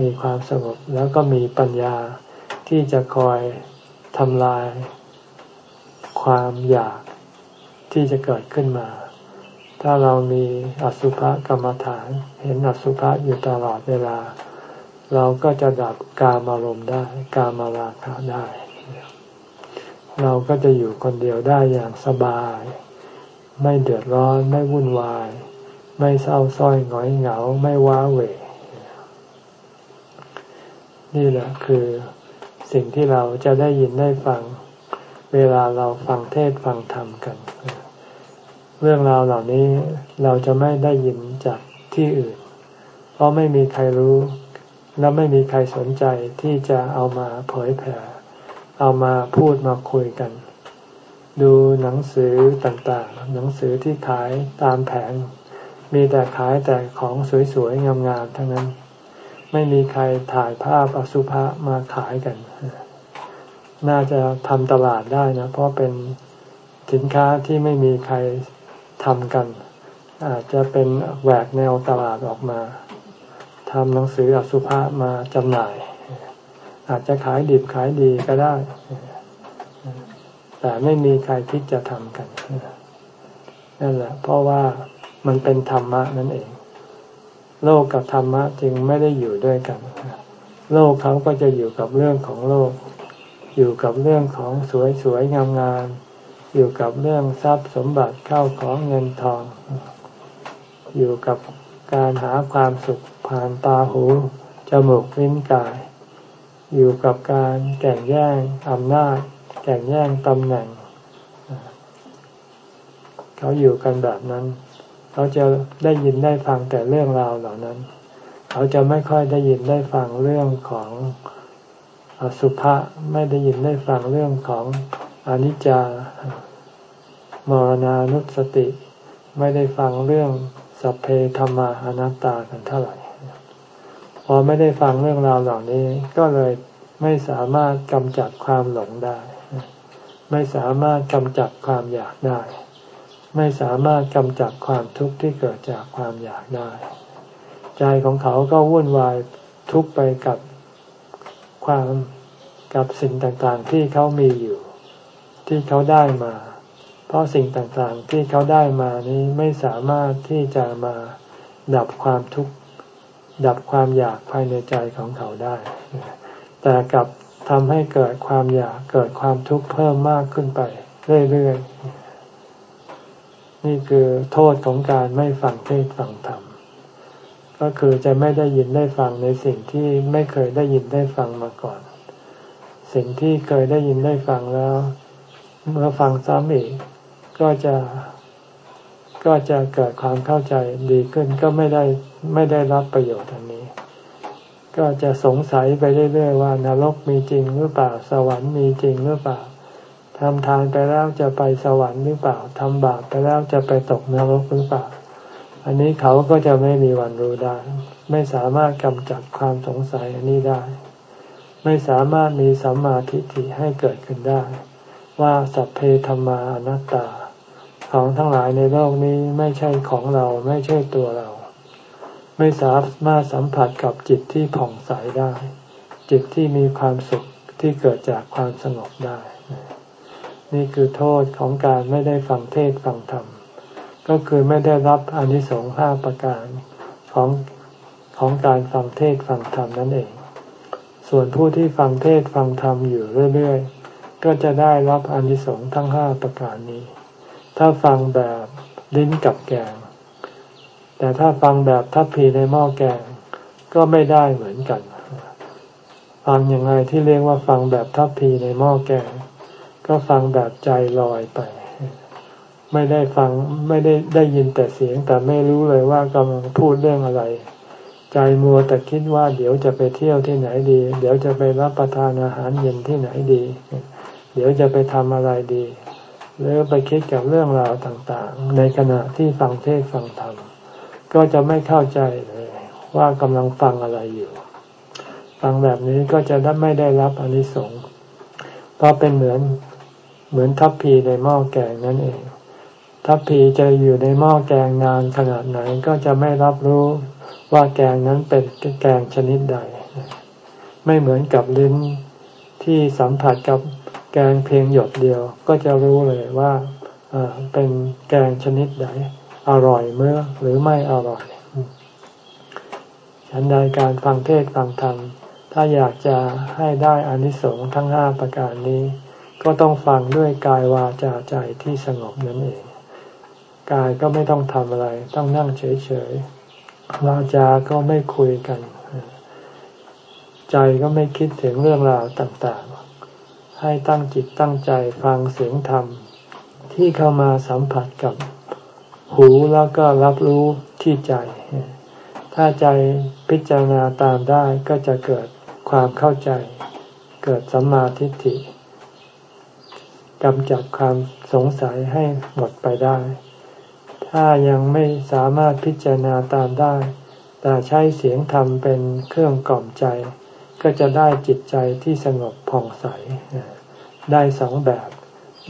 มีความสงบแล้วก็มีปัญญาที่จะคอยทำลายความอยากที่จะเกิดขึ้นมา ถ้าเรามีอสุภกรรมฐาน เห็นอสุภะอยู่ตลอดเวลา เราก็จะดับกามารมณ์ได้ กามาราคะได้ เราก็จะอยู่คนเดียวได้อย่างสบาย ไม่เดือดร้อนไม่วุ่นวาย ไม่เศร้าส้อยหงอยเหงาไม่ว้าเหวนี่แหละคือสิ่งที่เราจะได้ยินได้ฟัง เวลาเราฟังเทศฟังธรรมกันเเรื่องราวเหล่านี้เราจะไม่ได้ยินจากที่อื่น เพราะไม่มีใครรู้ และไม่มีใครสนใจที่จะเอามาเผยแผ่ เอามาพูดมาคุยกัน ดูหนังสือต่างๆ หนังสือที่ขายตามแผง มีแต่ขายแต่ของสวยๆ งามๆทั้งนั้น ไม่มีใครถ่ายภาพอสุภะมาขายกัน น่าจะทำตลาดได้นะ เพราะเป็นสินค้าที่ไม่มีใคร ทำกัน อาจจะเป็นแหวกแนวตลาดออกมาทำหนังสืออสุภะมาจำหน่าย อาจจะขายดิบขายดีก็ได้ แต่ไม่มีใครคิดจะทำกันนั่นแหละ เพราะว่ามันเป็นธรรมะนั่นเอง โลกกับธรรมะจึงไม่ได้อยู่ด้วยกัน โลกเขาก็จะอยู่กับเรื่องของโลก อยู่กับเรื่องของสวยๆงามๆ อยู่กับเรื่องทรัพย์สมบัติเข้าของเงินทอง อยู่กับการหาความสุขผ่านตาหูจมูกลิ้นกาย อยู่กับการแข่งแย่งอำนาจแข่งแย่งตำแหน่ง เขาอยู่กันแบบนั้น เขาจะได้ยินได้ฟังแต่เรื่องราวเหล่านั้น เขาจะไม่ค่อยได้ยินได้ฟังเรื่องของอสุภะไม่ได้ยินได้ฟังเรื่องของอนิจจา มรณานุสติ ไม่ได้ฟังเรื่องสัพเพธรรมาอนัตตากันเท่าไหร่ พอไม่ได้ฟังเรื่องราวเหล่านี้ ก็เลยไม่สามารถกำจัดความหลงได้ ไม่สามารถกำจัดความอยากได้ ไม่สามารถกำจัดความทุกข์ที่เกิดจากความอยากได้ ใจของเขาก็วุ่นวายทุกไปกับความกับสิ่งต่างๆที่เขามีอยู่ ที่เขาได้มา เพราะสิ่งต่างๆที่เขาได้มานี้ไม่สามารถที่จะมาดับความทุกข์ดับความอยากภายในใจของเขาได้ แต่กลับทำให้เกิดความอยากเกิดความทุกข์เพิ่มมากขึ้นไปเรื่อยๆ นี่คือโทษของการไม่ฟังเทศฟังธรรม ก็คือจะไม่ได้ยินได้ฟังในสิ่งที่ไม่เคยได้ยินได้ฟังมาก่อน สิ่งที่เคยได้ยินได้ฟังแล้ว เมื่อฟังซ้ำอีก ก็จะก็จะเกิดความเข้าใจดีขึ้นก็ไม่ได้ไม่ได้รับประโยชน์อันนี้ ก็จะสงสัยไปเรื่อยๆว่านรกมีจริงหรือเปล่าสวรรค์มีจริงหรือเปล่าทำทานไปแล้วจะไปสวรรค์หรือเปล่าทำบาปไปแล้วจะไปตกนรกหรือเปล่า อันนี้เขาก็จะไม่มีวันรู้ได้ ไม่สามารถกำจัดความสงสัยอันนี้ได้ ไม่สามารถมีสัมมาทิฏฐิให้เกิดขึ้นได้ ว่าสัพเพธรรมานัตตา ของทั้งหลายในโลกนี้ไม่ใช่ของเราไม่ใช่ตัวเรา ไม่สามารถสัมผัสกับจิตที่ผ่องใสได้ จิตที่มีความสุขที่เกิดจากความสงบได้ นี่คือโทษของการไม่ได้ฟังเทศฟังธรรม ก็คือไม่ได้รับอนิสงส์ห้าประการของของการฟังเทศฟังธรรมนั่นเอง ส่วนผู้ที่ฟังเทศฟังธรรมอยู่เรื่อย ๆ ก็จะได้รับอนิสงส์ทั้งห้าประการนี้ ถ้าฟังแบบลิ้นกับแกง แต่ถ้าฟังแบบทัพพีในหม้อแกงก็ไม่ได้เหมือนกัน ฟังยังไงที่เรียกว่าฟังแบบทัพพีในหม้อแกง ก็ฟังแบบใจลอยไป ไม่ได้ฟังไม่ได้ได้ยินแต่เสียงแต่ไม่รู้เลยว่ากำลังพูดเรื่องอะไร ใจมัวแต่คิดว่าเดี๋ยวจะไปเที่ยวที่ไหนดี เดี๋ยวจะไปรับประทานอาหารเย็นที่ไหนดี เดี๋ยวจะไปทำอะไรดี หรือไปคิดกับเรื่องราวต่างๆ ในขณะที่ฟังเทศฟังธรรมก็จะไม่เข้าใจเลยว่ากำลังฟังอะไรอยู่ ฟังแบบนี้ก็จะได้ไม่ได้รับอนิสงส์เพราะเป็นเหมือนเหมือนทัพพีในหม้อแกงนั่นเอง ทัพพีจะอยู่ในหม้อแกงนานขนาดไหนก็จะไม่รับรู้ว่าแกงนั้นเป็นแกงชนิดใด ไม่เหมือนกับลิ้นที่สัมผัสกับ แกงเพียงหยดเดียวก็จะรู้เลยว่าเป็นแกงชนิดใดอร่อยเมื่อหรือไม่อร่อย ฉันใดการฟังเทศฟังธรรม ถ้าอยากจะให้ได้อานิสงส์ทั้งห้าประการนี้ ก็ต้องฟังด้วยกายวาจาใจที่สงบนั่นเอง กายก็ไม่ต้องทำอะไร ต้องนั่งเฉยๆวาจาก็ไม่คุยกัน ใจก็ไม่คิดถึงเรื่องราวต่างๆ ให้ตั้งจิตตั้งใจฟังเสียงธรรม ที่เข้ามาสัมผัสกับหูแล้วก็รับรู้ที่ใจ ถ้าใจพิจารณาตามได้ก็จะเกิดความเข้าใจ เกิดสัมมาทิฏฐิกำจัดความสงสัยให้หมดไปได้ ถ้ายังไม่สามารถพิจารณาตามได้ แต่ใช้เสียงธรรมเป็นเครื่องกล่อมใจ ก็จะได้จิตใจที่สงบผ่องใส ได้สองแบบ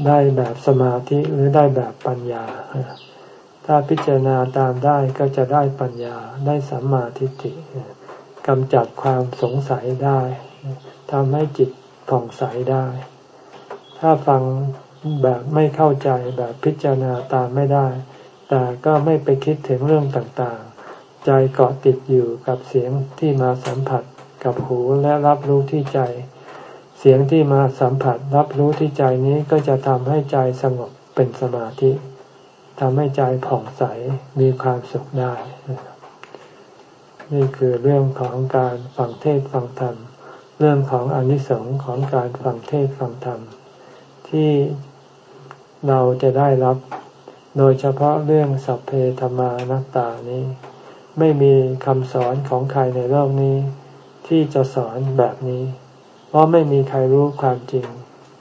ได้แบบสมาธิหรือได้แบบปัญญา ถ้าพิจารณาตามได้ก็จะได้ปัญญา ได้สัมมาทิฏฐิกำจัดความสงสัยได้ทำให้จิตผ่องใสได้ ถ้าฟังแบบไม่เข้าใจแบบพิจารณาตามไม่ได้ แต่ก็ไม่ไปคิดถึงเรื่องต่างๆ ใจเกาะติดอยู่กับเสียงที่มาสัมผัส กับหูและรับรู้ที่ใจ เสียงที่มาสัมผัสรับรู้ที่ใจนี้ก็จะทำให้ใจสงบเป็นสมาธิทำให้ใจผ่องใสมีความสุขได้ นี่คือเรื่องของการฟังเทศฟังธรรม เรื่องของอนิสงค์ของการฟังเทศฟังธรรม ที่เราจะได้รับ โดยเฉพาะเรื่องสัพเพธรรมานัตตานี้ ไม่มีคำสอนของใครในโลกนี้ ที่จะสอนแบบนี้ เพราะไม่มีใครรู้ความจริง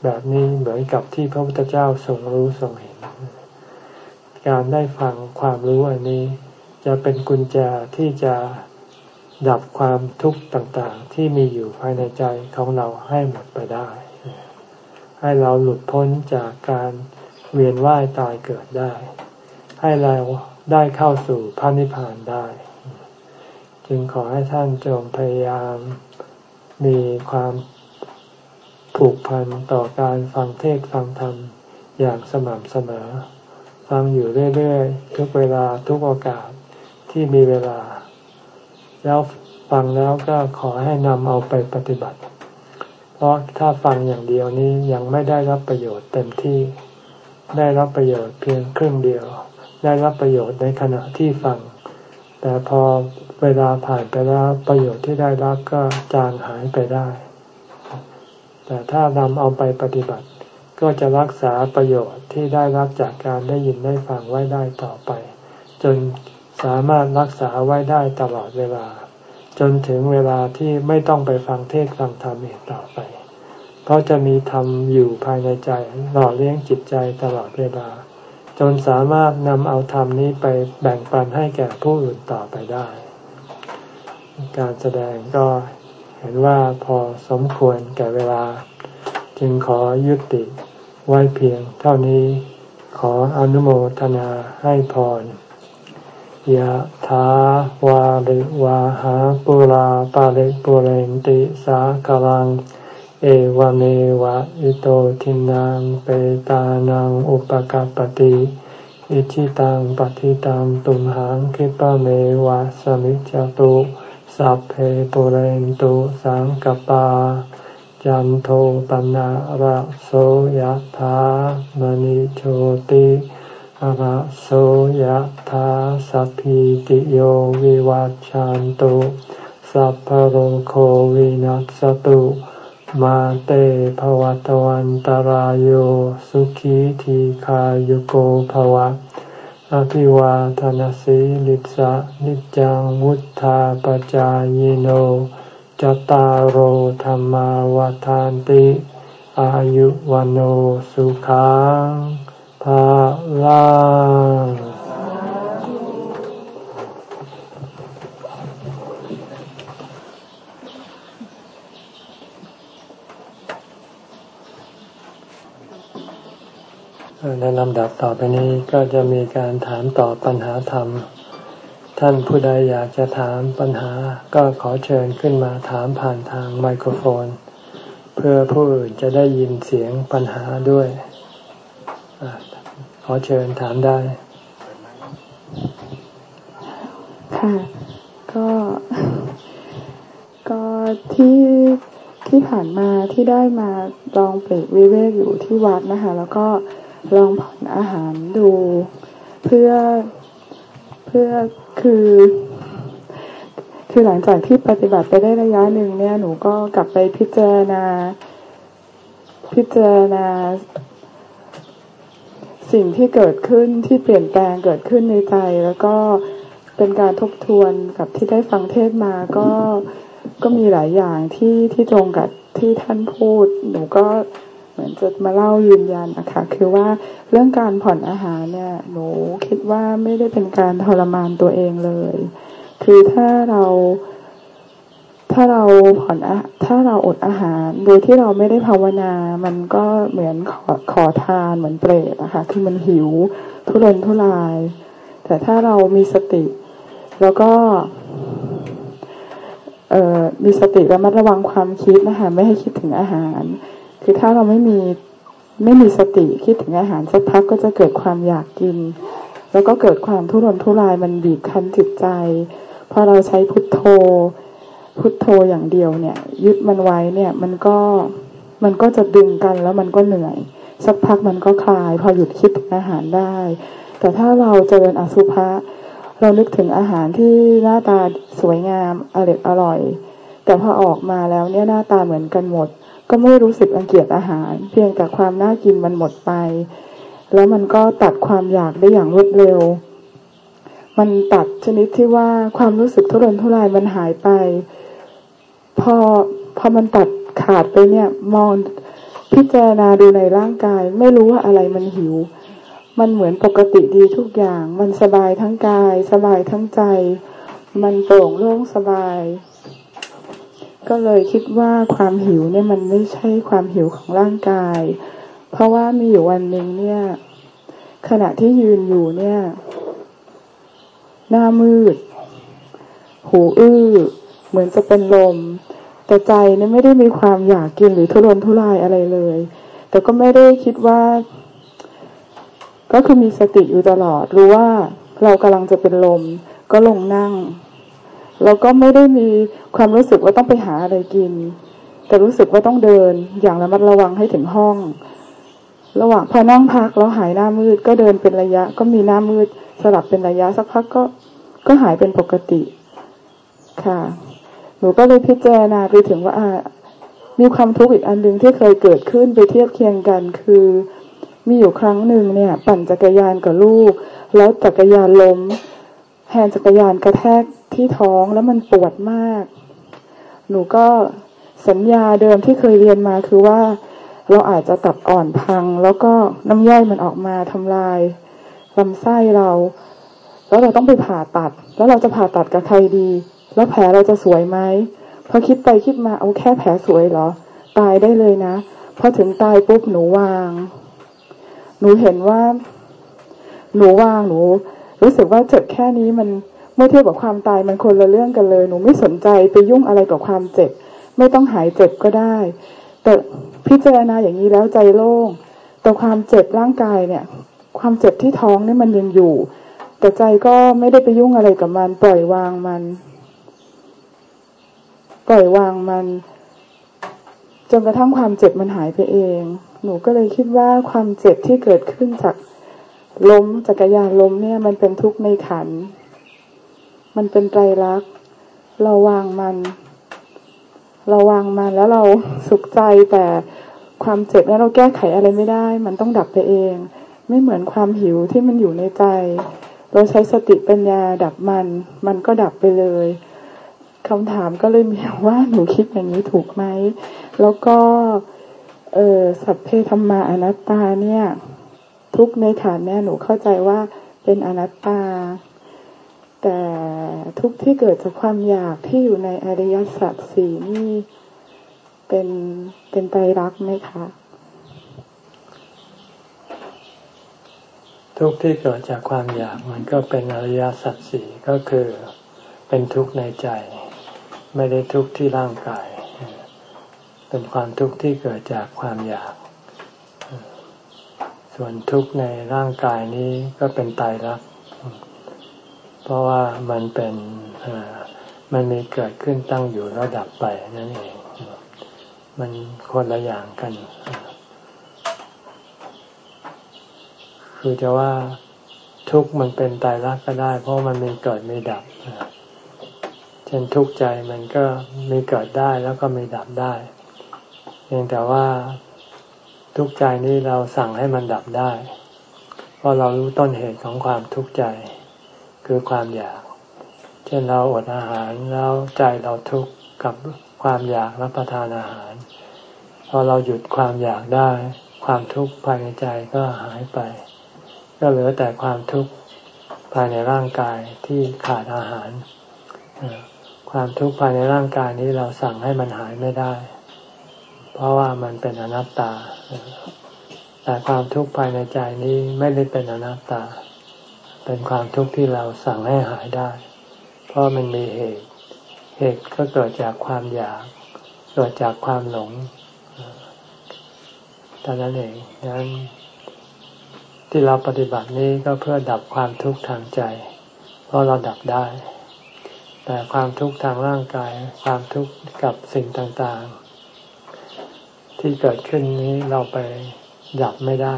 แบบนี้เหมือนกับที่พระพุทธเจ้าทรงรู้ทรงเห็น การได้ฟังความรู้อันนี้ จะเป็นกุญแจที่จะดับความทุกข์ต่างๆ ที่มีอยู่ภายในใจของเราให้หมดไปได้ ให้เราหลุดพ้นจากการเวียนว่ายตายเกิดได้ ให้เราได้เข้าสู่พระนิพพานได้ จึงขอให้ท่านจงพยายามมีความผูกพันต่อการฟังเทศฟังธรรมอย่างสม่ำเสมอ ฟังอยู่เรื่อยๆ ทุกเวลาทุกโอกาสที่มีเวลา แล้วฟังแล้วก็ขอให้นำเอาไปปฏิบัติ เพราะถ้าฟังอย่างเดียวนี้ยังไม่ได้รับประโยชน์เต็มที่ ได้รับประโยชน์เพียงครึ่งเดียว ได้รับประโยชน์ในขณะที่ฟัง แต่พอ เวลาผ่านไปแล้วประโยชน์ที่ได้รับก็จางหายไปได้ แต่ถ้านำเอาไปปฏิบัติ ก็จะรักษาประโยชน์ที่ได้รับจากการได้ยินได้ฟังไว้ได้ต่อไป จนสามารถรักษาไว้ได้ตลอดเวลา จนถึงเวลาที่ไม่ต้องไปฟังเทศฟังธรรมอีกต่อไป เพราะจะมีธรรมอยู่ภายในใจหล่อเลี้ยงจิตใจตลอดเวลา จนสามารถนำเอาธรรมนี้ไปแบ่งปันให้แก่ผู้อื่นต่อไปได้ การแสดงก็เห็นว่าพอสมควรแก่เวลา จึงขอยุติไว้เพียงเท่านี้ขออนุโมทนาให้พรยะถาวาริวาหาปุราปาริปุเรนติสากลัง เอวเมวะอิโตทินังเปตานังอุปกปติอิชิตังปฏิตังตุมหังคิปะเมวะสมิจตุ สัพเพปุเรนตุสังกปา จันโทปนะระโสยะถามณิโชติระโสยธาสัพพิติโยวิวัจจันตุสัพพโรโควินัสตุมาเตภวัตวันตารโยสุขีทีขายุโกภวะ อภิวาทนสีลิสะนิจังวุธาปจายโนจตารโหธรรมาวาทานติ อายุวันโอสุขังภาลัง ในลำดับต่อไปนี้ก็จะมีการถามตอบปัญหาธรรม ท่านผู้ใดอยากจะถามปัญหาก็ขอเชิญขึ้นมาถามผ่านทางไมโครโฟน เพื่อผู้อื่นจะได้ยินเสียงปัญหาด้วย ขอเชิญถามได้ ค่ะ ก็ ก็ที่ที่ผ่านมาที่ได้มาลองเปรกวิเวกอยู่ที่วัดนะคะ แล้วก็ ลองผ่อนอาหารดู เพื่อเพื่อคือ คือหลังจากที่ปฏิบัติไปได้ระยะหนึ่งเนี่ย หนูก็กลับไปพิจารณา พิจารณา สิ่งที่เกิดขึ้นที่เปลี่ยนแปลงเกิดขึ้นในใจ แล้วก็เป็นการทบทวนกับที่ได้ฟังเทศมาก็ก็มีหลายอย่างที่ที่ตรงกับที่ท่านพูด หนูก็ เหมือนจะมาเล่ายืนยันนะคะคือว่าเรื่องการผ่อนอาหารเนี่ยหนูคิดว่าไม่ได้เป็นการทรมานตัวเองเลย คือถ้าเราถ้าเราผ่อนถ้าเราอดอาหารโดยที่เราไม่ได้ภาวนา มันก็เหมือนขอขอทานเหมือนเปรตนะคะคือมันหิว ทุรนทุราย แต่ถ้าเรามีสติ แล้วก็มีสติระมัดระวังความคิดนะคะไม่ให้คิดถึงอาหาร คือถ้าเราไม่มีไม่มีสติคิดถึงอาหารสักพักก็จะเกิดความอยากกิน แล้วก็เกิดความทุรนทุรายมันบีบคั้นจิตใจพอเราใช้พุทโธ พุทโธอย่างเดียวเนี่ย ยึดมันไว้เนี่ย มันก็มันก็จะดึงกันแล้วมันก็เหนื่อย สักพักมันก็คลาย พอหยุดคิดถึงอาหารได้ แต่ถ้าเราเจริญอสุภะเรานึกถึงอาหารที่หน้าตาสวยงามอร่อยอร่อย แต่พอออกมาแล้วเนี่ยหน้าตาเหมือนกันหมด ก็ไม่รู้สึกอังเกียจอาหาร เพียงแต่ความน่ากินมันหมดไป แล้วมันก็ตัดความอยากได้อย่างรวดเร็ว มันตัดชนิดที่ว่าความรู้สึกทุรนทุรายมันหายไป พอพอมันตัดขาดไปเนี่ยมองพิจารณาดูในร่างกาย ไม่รู้ว่าอะไรมันหิว มันเหมือนปกติดีทุกอย่าง มันสบายทั้งกาย สบายทั้งใจ มันโปร่งโล่งสบาย ก็เลยคิดว่าความหิวเนี่ยมันไม่ใช่ความหิวของร่างกาย เพราะว่ามีอยู่วันหนึ่งเนี่ย ขณะที่ยืนอยู่เนี่ย หน้ามืด หูอื้อ เหมือนจะเป็นลม แต่ใจเนี่ยไม่ได้มีความอยากกินหรือทุรนทุรายอะไรเลย แต่ก็ไม่ได้คิดว่า ก็คือมีสติอยู่ตลอด รู้ว่าเรากำลังจะเป็นลม ก็ลงนั่ง เราก็ไม่ได้มีความรู้สึกว่าต้องไปหาอะไรกิน แต่รู้สึกว่าต้องเดิน อย่างระมัดระวังให้ถึงห้อง ระหว่างพอนั่งพักแล้วหายหน้ามืดก็เดินเป็นระยะ ก็มีหน้ามืดสลับเป็นระยะสักพักก็ก็หายเป็นปกติค่ะ หนูก็เลยพิจารณาไปถึงว่ามีความทุกข์อีกอันหนึ่งที่เคยเกิดขึ้นไปเทียบเคียงกันคือ มีอยู่ครั้งหนึ่งเนี่ย ปั่นจักรยานกับลูก แล้วจักรยานล้ม ฮนจักรยานกระแทกที่ท้องแล้วมันปวดมาก หนูก็สัญญาเดิมที่เคยเรียนมาคือว่าเราอาจจะตับอ่อนพัง แล้วก็น้ำย่อยมันออกมาทำลายลำไส้เรา แล้วเราต้องไปผ่าตัด แล้วเราจะผ่าตัดกับใครดี แล้วแผลเราจะสวยไหมพอคิดไปคิดมาเอาแค่แผลสวยเหรอ ตายได้เลยนะพอถึงตายปุ๊บหนูวาง หนูเห็นว่า หนูวางหนู รู้สึกว่าเจ็บแค่นี้มันเมื่อเทียบกับความตายมันคนละเรื่องกันเลย หนูไม่สนใจไปยุ่งอะไรกับความเจ็บ ไม่ต้องหายเจ็บก็ได้ แต่พิจารณาอย่างนี้แล้วใจโล่งแต่ความเจ็บร่างกายเนี่ย ความเจ็บที่ท้องนี่มันยังอยู่ แต่ใจก็ไม่ได้ไปยุ่งอะไรกับมัน ปล่อยวางมัน ปล่อยวางมัน จนกระทั่งความเจ็บมันหายไปเอง หนูก็เลยคิดว่าความเจ็บที่เกิดขึ้นจาก ล้มจักรยานล้มเนี่ย มันเป็นทุกข์ในขัน มันเป็นไตรลักษณ์เราวางมัน เราวางมันแล้วเราสุขใจแต่ความเจ็บนั้นเราแก้ไขอะไรไม่ได้ มันต้องดับไปเอง ไม่เหมือนความหิวที่มันอยู่ในใจ เราใช้สติปัญญาดับมัน มันก็ดับไปเลยคำถามก็เลยมีว่าหนูคิดอย่างนี้ถูกไหม แล้วก็ เออสัพเพธรรมาอนัตตาเนี่ย ทุกในฐานเนี่ยหนูเข้าใจว่าเป็นอนัตตา แต่ทุกที่เกิดจากความอยากที่อยู่ในอริยสัจสี่นี่เป็นเป็นไตรลักษณ์ไหมคะทุกที่เกิดจากความอยากมันก็เป็นอริยสัจสี่ก็คือเป็นทุกข์ในใจ ไม่ได้ทุกข์ที่ร่างกาย เป็นความทุกข์ที่เกิดจากความอยาก ส่วนทุกข์ในร่างกายนี้ก็เป็นตายรัก เพราะว่ามันเป็นมันมีเกิดขึ้นตั้งอยู่ระดับไปนั่นเอง มันคนละอย่างกัน คือจะว่าทุกข์มันเป็นตายรักก็ได้ เพราะมันมีเกิดมีดับเช่นทุกข์ใจมันก็มีเกิดได้แล้วก็มีดับได้เพียงแต่ว่า ทุกข์ใจนี้เราสั่งให้มันดับได้ เพราะเรารู้ต้นเหตุของความทุกข์ใจ คือความอยาก เช่นเราอดอาหารแล้วใจเราทุกข์กับความอยากรับประทานอาหาร พอเราหยุดความอยากได้ ความทุกข์ภายในใจก็หายไป ก็เหลือแต่ความทุกข์ภายในร่างกายที่ขาดอาหาร ความทุกข์ภายในร่างกายนี้เราสั่งให้มันหายไม่ได้ เพราะว่ามันเป็นอนัตตา แต่ความทุกข์ภายในใจนี้ไม่ได้เป็นอนัตตา เป็นความทุกข์ที่เราสั่งให้หายได้ เพราะมันมีเหตุ เหตุก็เกิดจากความอยาก เกิดจากความหลงตอนนั้นเองดังนั้นที่เราปฏิบัตินี้ก็เพื่อดับความทุกข์ทางใจ เพราะเราดับได้ แต่ความทุกข์ทางร่างกาย ความทุกข์กับสิ่งต่างๆ ที่เกิดขึ้นนี้เราไปดับไม่ได้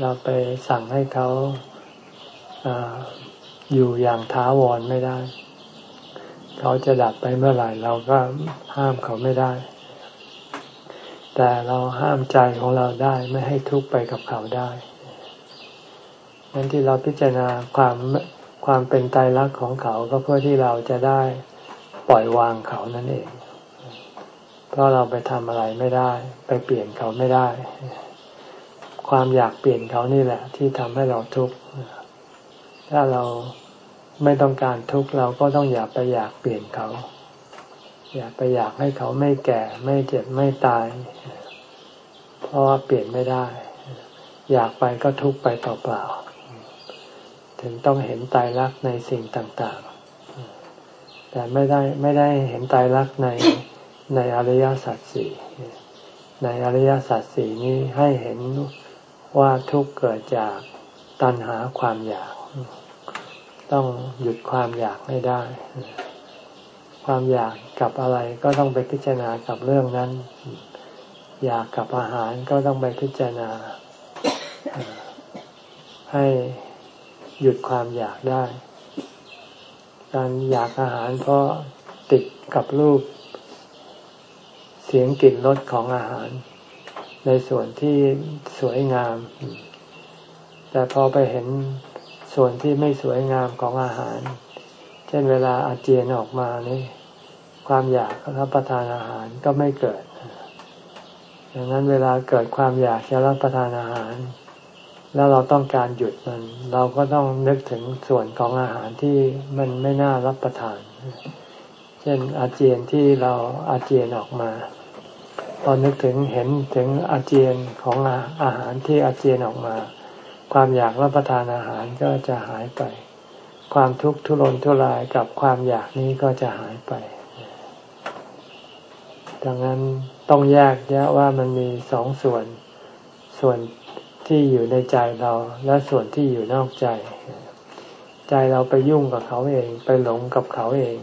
เราไปสั่งให้เขาออยู่อย่างท้าวรไม่ได้ เขาจะดับไปเมื่อไหร่เราก็ห้ามเขาไม่ได้ แต่เราห้ามใจของเราได้ไม่ให้ทุกข์ไปกับเขาได้นั้นที่เราพิจารณาความความเป็นตายรักของเขาก็เพื่อที่เราจะได้ปล่อยวางเขานั่นเอง เพราะเราไปทำอะไรไม่ได้ ไปเปลี่ยนเขาไม่ได้ ความอยากเปลี่ยนเขานี่แหละ ที่ทำให้เราทุกข์ถ้าเราไม่ต้องการทุกข์เราก็ต้องอย่าไปอยากเปลี่ยนเขา อย่าไปอยากให้เขาไม่แก่ ไม่เจ็บไม่ตาย เพราะว่าเปลี่ยนไม่ได้ อยากไปก็ทุกข์ไปเปล่าๆถึงต้องเห็นตายรักในสิ่งต่างๆ แต่ไม่ได้ไม่ได้เห็นตายรักใน ในอริยสัจสี่ในอริยสัจสี่นี้ให้เห็นว่าทุกเกิดจากตัณหาความอยาก ต้องหยุดความอยากให้ได้ ความอยากกับอะไรก็ต้องไปพิจารณากับเรื่องนั้น อยากกับอาหารก็ต้องไปพิจารณา ให้หยุดความอยากได้ การอยากอาหารเพราะติดกับรูป เสียงกลิ่นรสของอาหาร ในส่วนที่สวยงาม แต่พอไปเห็นส่วนที่ไม่สวยงามของอาหาร เช่นเวลาอาเจียนออกมานี่ความอยากรับประทานอาหารก็ไม่เกิดดังนั้นเวลาเกิดความอยากจะรับประทานอาหาร แล้วเราต้องการหยุดมัน เราก็ต้องนึกถึงส่วนของอาหารที่มันไม่น่ารับประทาน เช่นอาเจียนที่เราอาเจียนออกมา พอนึกถึงเห็นถึงอาเจียนของอาหารที่อาเจียนออกมา ความอยากรับประทานอาหารก็จะหายไป ความทุกข์ทุรนทุรายกับความอยากนี้ก็จะหายไป ดังนั้นต้องแยกแยะว่ามันมีสองส่วนส่วนที่อยู่ในใจเราและส่วนที่อยู่นอกใจ ใจเราไปยุ่งกับเขาเอง ไปหลงกับเขาเอง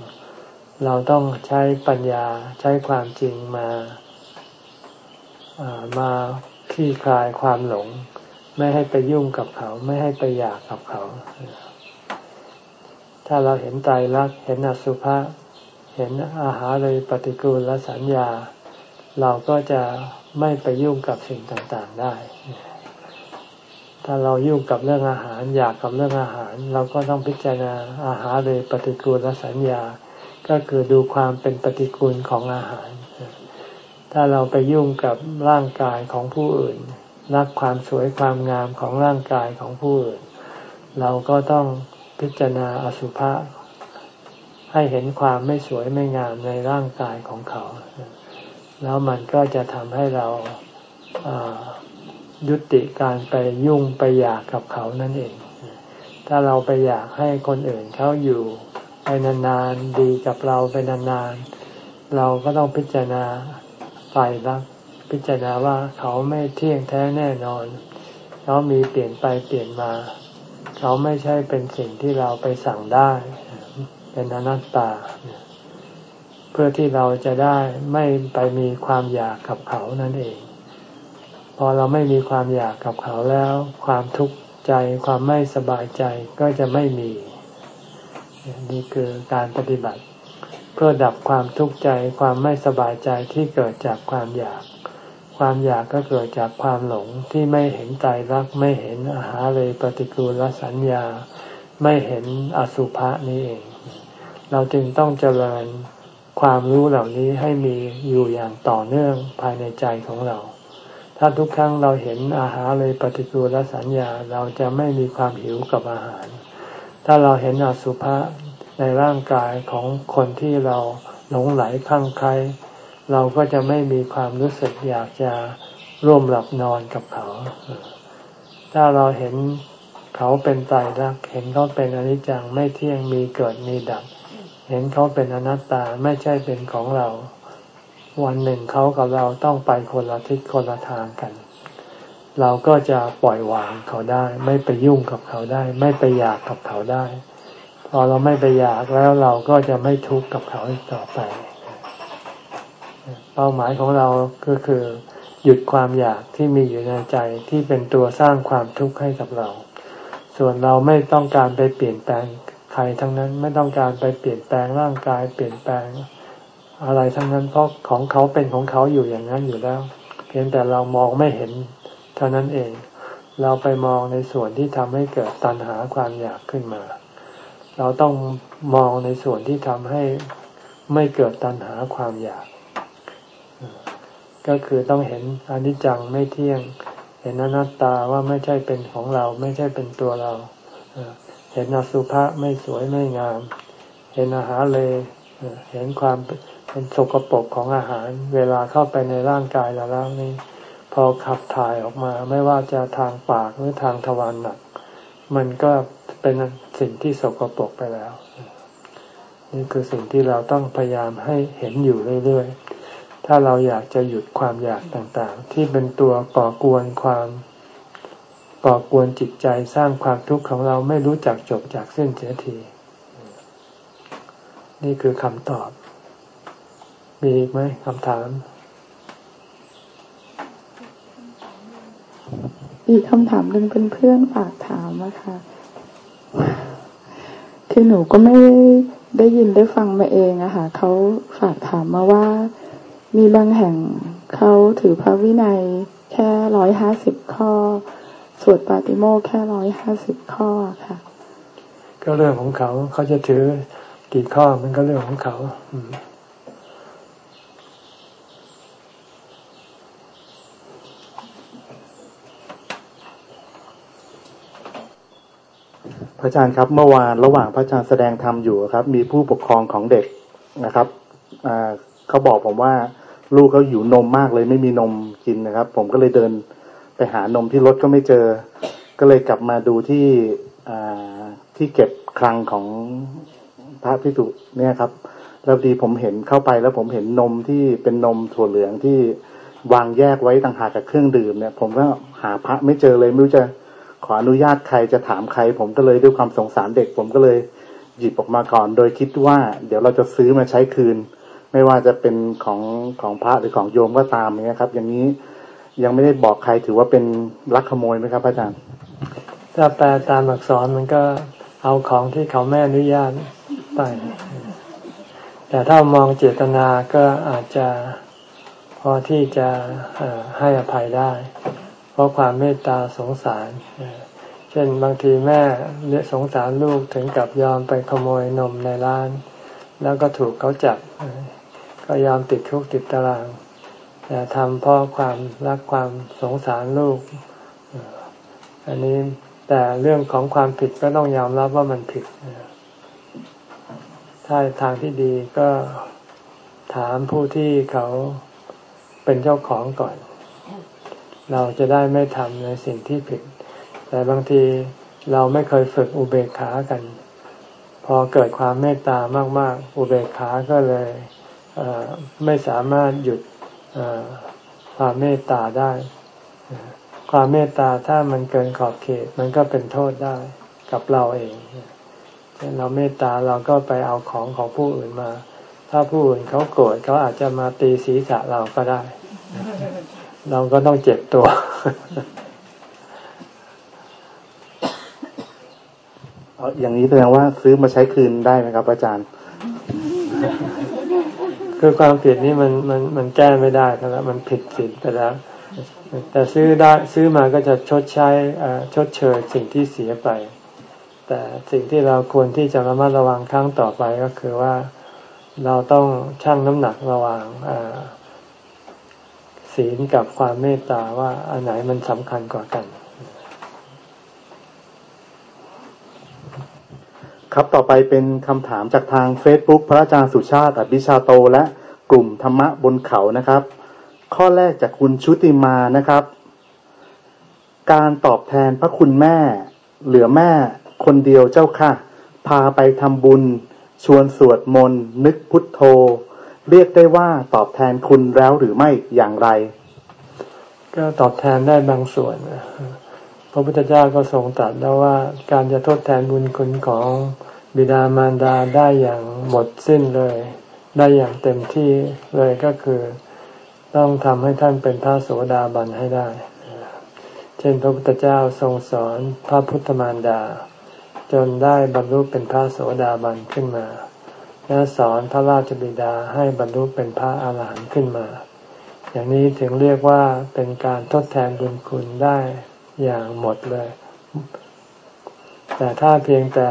เราต้องใช้ปัญญาใช้ความจริงมา มาคลี่คลายความหลง ไม่ให้ไปยุ่งกับเขา ไม่ให้ไปอยากกับเขา ถ้าเราเห็นใจรักเห็นอสุภะเห็นอาหารเลยปฏิกูลและสัญญา เราก็จะไม่ไปยุ่งกับสิ่งต่างๆได้ ถ้าเรายุ่งกับเรื่องอาหารอยากกับเรื่องอาหาร เราก็ต้องพิจารณาอาหารเลยปฏิกูลและสัญญา ก็คือดูความเป็นปฏิกูลของอาหาร ถ้าเราไปยุ่งกับร่างกายของผู้อื่น รักความสวยความงามของร่างกายของผู้อื่น เราก็ต้องพิจารณาอสุภะให้เห็นความไม่สวยไม่งามในร่างกายของเขา แล้วมันก็จะทำให้เรายุติการไปยุ่งไปอยากกับเขานั่นเอง ถ้าเราไปอยากให้คนอื่นเขาอยู่ไปนานๆดีกับเราไปนานๆเราก็ต้องพิจารณา ไยรักพิจารณาว่าเขาไม่เที่ยงแท้แน่นอน เขามีเปลี่ยนไปเปลี่ยนมา เขาไม่ใช่เป็นสิ่งที่เราไปสั่งได้ เป็นอนัตตา เพื่อที่เราจะได้ไม่ไปมีความอยากกับเขานั่นเอง พอเราไม่มีความอยากกับเขาแล้ว ความทุกข์ใจความไม่สบายใจก็จะไม่มี นี่คือการปฏิบัติ เพื่อดับความทุกข์ใจความไม่สบายใจที่เกิดจากความอยาก ความอยากก็เกิดจากความหลงที่ไม่เห็นใจรักไม่เห็นอาหารเลยปฏิกูลสัญญา ไม่เห็นอสุภะนี้เอง เราจึงต้องเจริญความรู้เหล่านี้ให้มีอยู่อย่างต่อเนื่องภายในใจของเรา ถ้าทุกครั้งเราเห็นอาหารเลยปฏิกูลสัญญาเราจะไม่มีความหิวกับอาหาร ถ้าเราเห็นอสุภะ ในร่างกายของคนที่เราหลงไหลคลั่งไคล้เราก็จะไม่มีความรู้สึกอยากจะร่วมหลับนอนกับเขา ถ้าเราเห็นเขาเป็นตายรัก เห็นเขาเป็นอนิจจังไม่เที่ยงมีเกิดมีดับ เห็นเขาเป็นอนัตตาไม่ใช่เป็นของเรา วันหนึ่งเขากับเราต้องไปคนละทิศคนละทางกัน เราก็จะปล่อยวางเขาได้ ไม่ไปยุ่งกับเขาได้ ไม่ไปอยากกับเขาได้ พอเราไม่ไปอยากแล้วเราก็จะไม่ทุกข์กับเขาต่อไป เป้าหมายของเราก็คือ หยุดความอยากที่มีอยู่ในใจที่เป็นตัวสร้างความทุกข์ให้กับเรา ส่วนเราไม่ต้องการไปเปลี่ยนแปลงใครทั้งนั้นไม่ต้องการไปเปลี่ยนแปลงร่างกายเปลี่ยนแปลงอะไรทั้งนั้นเพราะของเขาเป็นของเขาอยู่อย่างนั้นอยู่แล้ว เพียงแต่เรามองไม่เห็นเท่านั้นเอง เราไปมองในส่วนที่ทำให้เกิดตัณหาความอยากขึ้นมา เราต้องมองในส่วนที่ทำให้ไม่เกิดตัณหาความอยาก ก็คือต้องเห็นอนิจจังไม่เที่ยง เห็นอนัตตาว่าไม่ใช่เป็นของเรา ไม่ใช่เป็นตัวเรา เห็นอสุภะไม่สวยไม่งาม เห็นอาหารเลย เห็นความเป็นสกปรกของอาหาร เวลาเข้าไปในร่างกายเราแล้วนี่พอขับถ่ายออกมาไม่ว่าจะทางปากหรือทางทวารหนัก มันก็เป็นสิ่งที่สกปรกไปแล้ว นี่คือสิ่งที่เราต้องพยายามให้เห็นอยู่เรื่อยๆ ถ้าเราอยากจะหยุดความอยากต่างๆ ที่เป็นตัวก่อกวนความก่อกวนจิตใจสร้างความทุกข์ของเราไม่รู้จักจบจากเส้นเสียที นี่คือคำตอบ มีอีกไหมคำถาม อีกคำถามหนึ่งเป็นเพื่อนฝากถามนะคะคือหนูก็ไม่ได้ยินได้ฟังมาเองอะค่ะเขาฝากถามมาว่า มีบางแห่งเขาถือพระวินัยแค่ร้อยห้าสิบข้อ สวดปาติโมกแค่ร้อยห้าสิบข้อค่ะ ก็เรื่องของเขาเขาจะถือกี่ข้อมันก็เรื่องของเขา พระอาจารย์ครับ เมื่อวานระหว่างพระอาจารย์แสดงธรรมอยู่ครับ มีผู้ปกครองของเด็กนะครับเขาบอกผมว่า ลูกเขาหิวนมมากเลยไม่มีนมกินนะครับ ผมก็เลยเดินไปหานมที่รถก็ไม่เจอ ก็เลยกลับมาดูที่ที่เก็บคลังของพระพิสุเนี่ยครับแล้วดีผมเห็นเข้าไปแล้วผมเห็นนมที่เป็นนมถั่วเหลืองที่วางแยกไว้ต่างหากกับเครื่องดื่มเนี่ย ผมก็หาพระไม่เจอเลยไม่รู้จะ ขออนุญาตใครจะถามใคร ผมก็เลยด้วยความสงสารเด็ก ผมก็เลยหยิบออกมาก่อน โดยคิดว่า เดี๋ยวเราจะซื้อมาใช้คืน ไม่ว่าจะเป็นของของพระหรือของโยมก็ตามเนี่ยครับ อย่างนี้ยังไม่ได้บอกใครถือว่าเป็นลักขโมยไหมครับอาจารย์ถ้าแปลตามอักษรมันก็เอาของที่เขาแม่อนุญาตไป แต่ถ้ามองเจตนาก็อาจจะพอที่จะให้อภัยได้ เพราะความเมตตาสงสาร เช่นบางทีแม่เนี่ยสงสารลูกถึงกับยอมไปขโมยนมในร้าน แล้วก็ถูกเขาจับ ก็ยอมติดคุกติดตาราง แต่ทำเพราะความรักความสงสารลูก อันนี้แต่เรื่องของความผิดก็ต้องยอมรับว่ามันผิด ถ้าทางที่ดีก็ถามผู้ที่เขาเป็นเจ้าของก่อน เราจะได้ไม่ทำในสิ่งที่ผิด แต่บางทีเราไม่เคยฝึกอุเบกขากัน พอเกิดความเมตตามาก ๆ อุเบกขาก็เลยไม่สามารถหยุดความเมตตาได้ ความเมตตาถ้ามันเกินขอบเขตมันก็เป็นโทษได้กับเราเองเช่นเราเมตตาเราก็ไปเอาของของผู้อื่นมา ถ้าผู้อื่นเขาโกรธเขาอาจจะมาตีศีรษะเราก็ได้ เราก็ต้องเจ็บตัว อย่างนี้แสดงว่าซื้อมาใช้คืนได้ไหมครับอาจารย์ คือความผิดนี้มันมันมันแก้ไม่ได้แล้วมันผิดศีลไปแล้ว แต่ซื้อได้ซื้อมาก็จะชดใช้ชดเชยสิ่งที่เสียไป แต่สิ่งที่เราควรที่จะระมัดระวังครั้งต่อไปก็คือว่าเราต้องชั่งน้ำหนักระหว่าง ศีลกับความเมตตาว่าอันไหนมันสำคัญกว่ากัน ครับต่อไปเป็นคำถามจากทาง Facebook พระอาจารย์สุชาติอภิชาโต และกลุ่มธรรมะบนเขานะครับ ข้อแรกจากคุณชุติมานะครับ การตอบแทนพระคุณแม่ เหลือแม่คนเดียวเจ้าค่ะ พาไปทำบุญ ชวนสวดมนต์นึกพุทโธ เรียกได้ว่าตอบแทนคุณแล้วหรือไม่อย่างไร ก็ตอบแทนได้บางส่วนพระพุทธเจ้าก็ทรงตรัสแล้วว่าการจะทดแทนบุญคุณของบิดามารดาได้อย่างหมดสิ้นเลย ได้อย่างเต็มที่เลยก็คือ ต้องทำให้ท่านเป็นพระโสดาบันให้ได้ เช่นพระพุทธเจ้าทรงสอนพระพุทธมารดา จนได้บรรลุเป็นพระโสดาบันขึ้นมา และสอนพระราชบิดาให้บรรลุเป็นพระอาหารหันต์ขึ้นมา อย่างนี้ถึงเรียกว่าเป็นการทดแทนบุญคุณได้อย่างหมดเลย แต่ถ้าเพียงแต่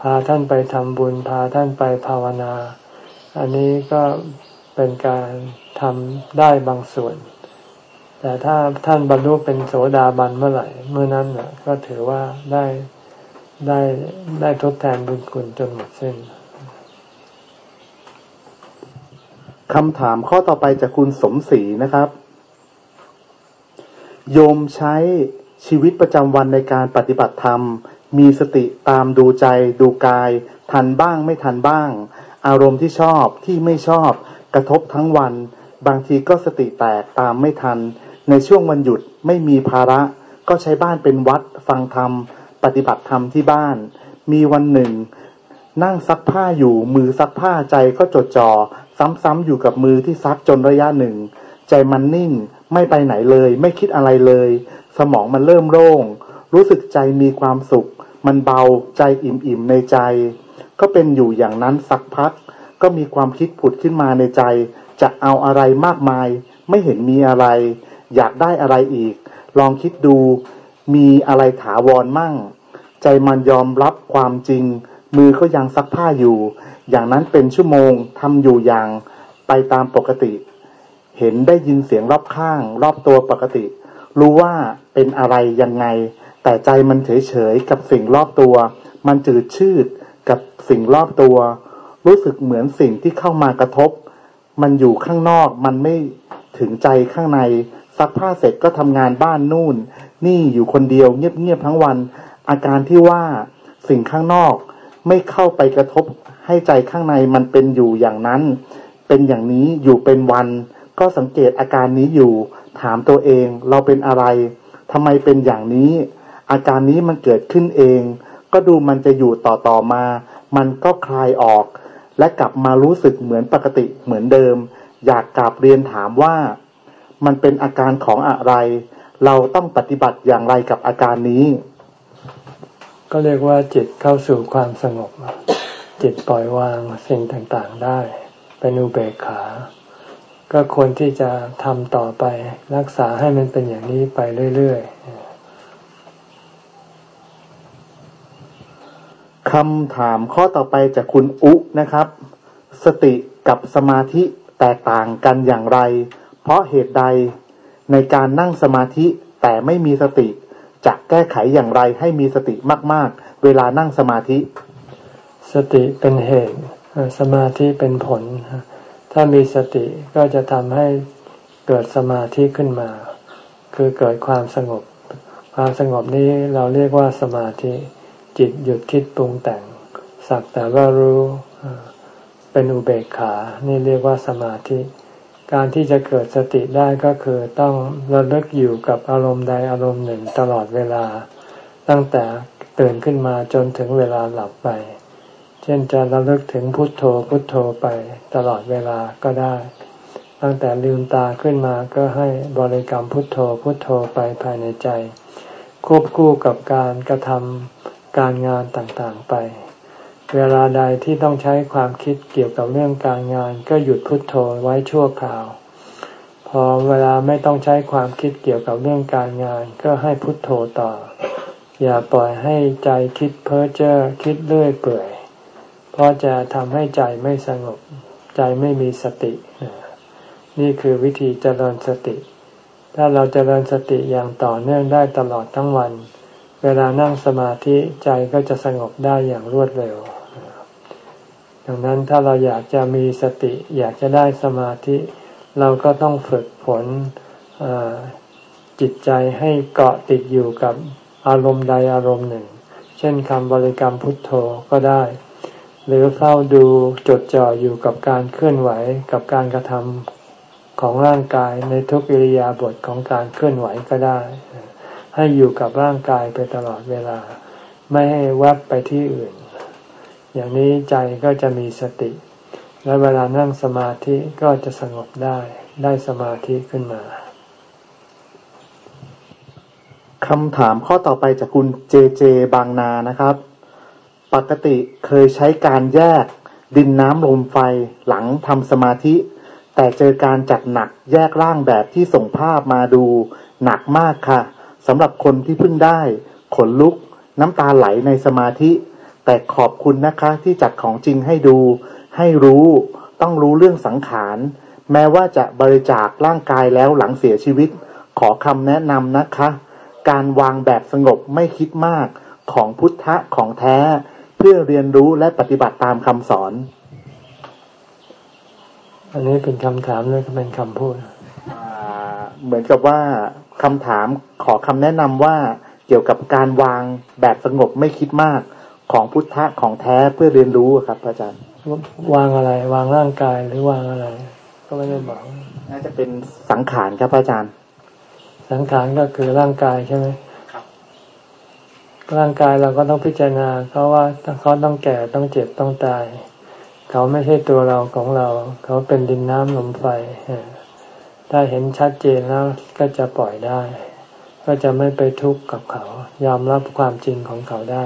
พาท่านไปทำบุญ พาท่านไปภาวนา อันนี้ก็เป็นการทำได้บางส่วน แต่ถ้าท่านบรรลุเป็นโสดาบันเมื่อไหร่ เมื่อนั้นน่ะก็ถือว่าได้ได้ได้ทดแทนบุญคุณจนหมดสิ้น คำถามข้อต่อไปจากคุณสมศรีนะครับ โยมใช้ชีวิตประจำวันในการปฏิบัติธรรม มีสติตามดูใจ ดูกาย ทันบ้างไม่ทันบ้าง อารมณ์ที่ชอบที่ไม่ชอบ กระทบทั้งวัน บางทีก็สติแตกตามไม่ทัน ในช่วงวันหยุดไม่มีภาระ ก็ใช้บ้านเป็นวัด ฟังธรรม ปฏิบัติธรรมที่บ้าน มีวันหนึ่ง นั่งซักผ้าอยู่มือซักผ้าใจก็จดจ่อ ซ้ำๆอยู่กับมือที่ซักจนระยะหนึ่ง ใจมันนิ่ง ไม่ไปไหนเลย ไม่คิดอะไรเลย สมองมันเริ่มโล่ง รู้สึกใจมีความสุข มันเบาใจอิ่มๆในใจ ก็เป็นอยู่อย่างนั้นสักพัก ก็มีความคิดผุดขึ้นมาในใจ จะเอาอะไรมากมาย ไม่เห็นมีอะไร อยากได้อะไรอีก ลองคิดดู มีอะไรถาวรมั่ง ใจมันยอมรับความจริง มือก็ยังซักผ้าอยู่ อย่างนั้นเป็นชั่วโมงทำอยู่อย่างไปตามปกติ เห็นได้ยินเสียงรอบข้าง รอบตัวปกติ รู้ว่าเป็นอะไรยังไง แต่ใจมันเฉยๆกับสิ่งรอบตัว มันจืดชืดกับสิ่งรอบตัว รู้สึกเหมือนสิ่งที่เข้ามากระทบ มันอยู่ข้างนอกมันไม่ถึงใจข้างในซักผ้าเสร็จก็ทำงานบ้านนู่น นี่อยู่คนเดียวเงียบๆทั้งวัน อาการที่ว่าสิ่งข้างนอก ไม่เข้าไปกระทบให้ใจข้างในมันเป็นอยู่อย่างนั้น เป็นอย่างนี้อยู่เป็นวัน ก็สังเกตอาการนี้อยู่ ถามตัวเอง เราเป็นอะไรทำไมเป็นอย่างนี้ อาการนี้มันเกิดขึ้นเอง ก็ดูมันจะอยู่ต่อต่อมา มันก็คลายออก และกลับมารู้สึกเหมือนปกติเหมือนเดิม อยากกลับเรียนถามว่า มันเป็นอาการของอะไร เราต้องปฏิบัติอย่างไรกับอาการนี้ ก็เรียกว่าจิตเข้าสู่ความสงบ จิตปล่อยวางสิ่งต่างๆได้ เป็นอุเบกขา ก็ควรที่จะทำต่อไปรักษาให้มันเป็นอย่างนี้ไปเรื่อยๆคำถามข้อต่อไปจากคุณอุนะครับ สติกับสมาธิแตกต่างกันอย่างไร เพราะเหตุใดในการนั่งสมาธิแต่ไม่มีสติ จะแก้ไขอย่างไรให้มีสติมาก ๆ เวลานั่งสมาธิ สติเป็นเหตุ สมาธิเป็นผล ถ้ามีสติก็จะทำให้เกิดสมาธิขึ้นมา คือเกิดความสงบ ความสงบนี้เราเรียกว่าสมาธิจิตหยุดคิดปรุงแต่ง สักแต่ว่ารู้เป็นอุเบกขา นี่เรียกว่าสมาธิ การที่จะเกิดสติได้ก็คือต้องระลึกอยู่กับอารมณ์ใดอารมณ์หนึ่งตลอดเวลา ตั้งแต่ตื่นขึ้นมาจนถึงเวลาหลับไป เช่นจะระลึกถึงพุทโธพุทโธไปตลอดเวลาก็ได้ ตั้งแต่ลืมตาขึ้นมาก็ให้บริกรรมพุทโธพุทโธไปภายในใจ ควบคู่กับการกระทำการงานต่างๆไป เวลาใดที่ต้องใช้ความคิดเกี่ยวกับเรื่องการงาน ก็หยุดพุทโธไว้ชั่วคราว พอเวลาไม่ต้องใช้ความคิดเกี่ยวกับเรื่องการงาน ก็ให้พุทโธต่อ อย่าปล่อยให้ใจคิดเพ้อเจ้อคิดเลื่อยเปื่อย เพราะจะทำให้ใจไม่สงบ ใจไม่มีสติ นี่คือวิธีเจริญสติ ถ้าเราเจริญสติอย่างต่อเนื่องได้ตลอดทั้งวัน เวลานั่งสมาธิใจก็จะสงบได้อย่างรวดเร็ว ดังนั้นถ้าเราอยากจะมีสติอยากจะได้สมาธิ เราก็ต้องฝึกฝนจิตใจให้เกาะติดอยู่กับอารมณ์ใดอารมณ์หนึ่ง เช่นคำบริกรรมพุทโธก็ได้ หรือเฝ้าดูจดจ่ออยู่กับการเคลื่อนไหวกับการกระทำของร่างกายในทุกอิริยาบถของการเคลื่อนไหวก็ได้ ให้อยู่กับร่างกายไปตลอดเวลา ไม่ให้วับไปที่อื่น อย่างนี้ใจก็จะมีสติ และเวลานั่งสมาธิก็จะสงบได้ได้สมาธิขึ้นมาคำถามข้อต่อไปจากคุณเจเจบางนานะครับ ปกติเคยใช้การแยกดินน้ำลมไฟหลังทำสมาธิ แต่เจอการจัดหนักแยกร่างแบบที่ส่งภาพมาดูหนักมากค่ะสำหรับคนที่เพิ่งได้ ขนลุกน้ำตาไหลในสมาธิ แต่ขอบคุณนะคะที่จัดของจริงให้ดู ให้รู้ต้องรู้เรื่องสังขาร แม้ว่าจะบริจาคร่างกายแล้วหลังเสียชีวิต ขอคำแนะนำนะคะ การวางแบบสงบไม่คิดมากของพุทธะของแท้ เพื่อเรียนรู้และปฏิบัติตามคำสอน อันนี้เป็นคำถามหรือเป็นคำพูดเหมือนกับว่าคำถามขอคำแนะนำว่าเกี่ยวกับการวางแบบสงบไม่คิดมาก ของพุทธะของแท้เพื่อเรียนรู้ครับอาจารย์ วางอะไร วางร่างกายหรือวางอะไร ก็ไม่ได้บอก น่าจะเป็นสังขารครับอาจารย์ สังขารก็คือร่างกายใช่ไหมครับร่างกายเราก็ต้องพิจารณาเขาว่าเขาต้องแก่ต้องเจ็บต้องตาย เขาไม่ใช่ตัวเราของเรา เขาเป็นดินน้ำลมไฟถ้าเห็นชัดเจนแล้วก็จะปล่อยได้ ก็จะไม่ไปทุกข์กับเขา ยอมรับความจริงของเขาได้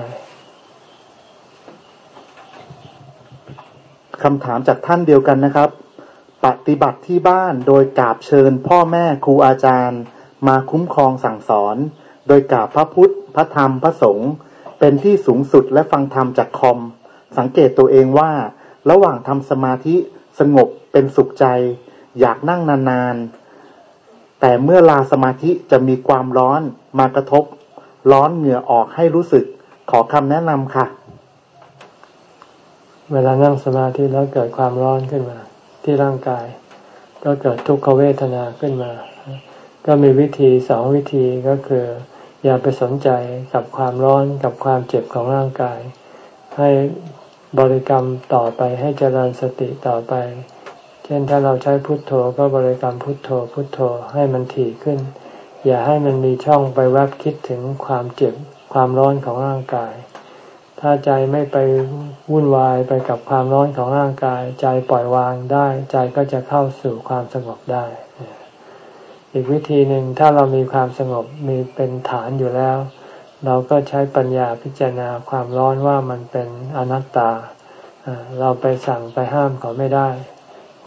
คำถามจากท่านเดียวกันนะครับ ปฏิบัติที่บ้านโดยกราบเชิญพ่อแม่ครูอาจารย์ มาคุ้มครองสั่งสอน โดยกราบพระพุทธ พระธรรมพระสงฆ์เป็นที่สูงสุดและฟังธรรมจากคอม สังเกตตัวเองว่า ระหว่างทำสมาธิสงบเป็นสุขใจ อยากนั่งนานๆ แต่เมื่อลาสมาธิจะมีความร้อนมากระทบ ร้อนเหงื่อออกให้รู้สึก ขอคำแนะนำค่ะ เวลานั่งสมาธิแล้วเกิดความร้อนขึ้นมา ที่ร่างกาย ก็เกิดทุกขเวทนาขึ้นมา ก็มีวิธีสองวิธีก็คือ อย่าไปสนใจกับความร้อนกับความเจ็บของร่างกาย ให้บริกรรมต่อไปให้เจริญสติต่อไป เช่นถ้าเราใช้พุทโธก็บริกรรมพุทโธพุทโธให้มันถี่ขึ้น อย่าให้มันมีช่องไปแวบคิดถึงความเจ็บความร้อนของร่างกาย ถ้าใจไม่ไปวุ่นวายไปกับความร้อนของร่างกาย ใจปล่อยวางได้ ใจก็จะเข้าสู่ความสงบได้ อีกวิธีหนึ่งถ้าเรามีความสงบมีเป็นฐานอยู่แล้ว เราก็ใช้ปัญญาพิจารณาความร้อนว่ามันเป็นอนัตตา เราไปสั่งไปห้ามเขาไม่ได้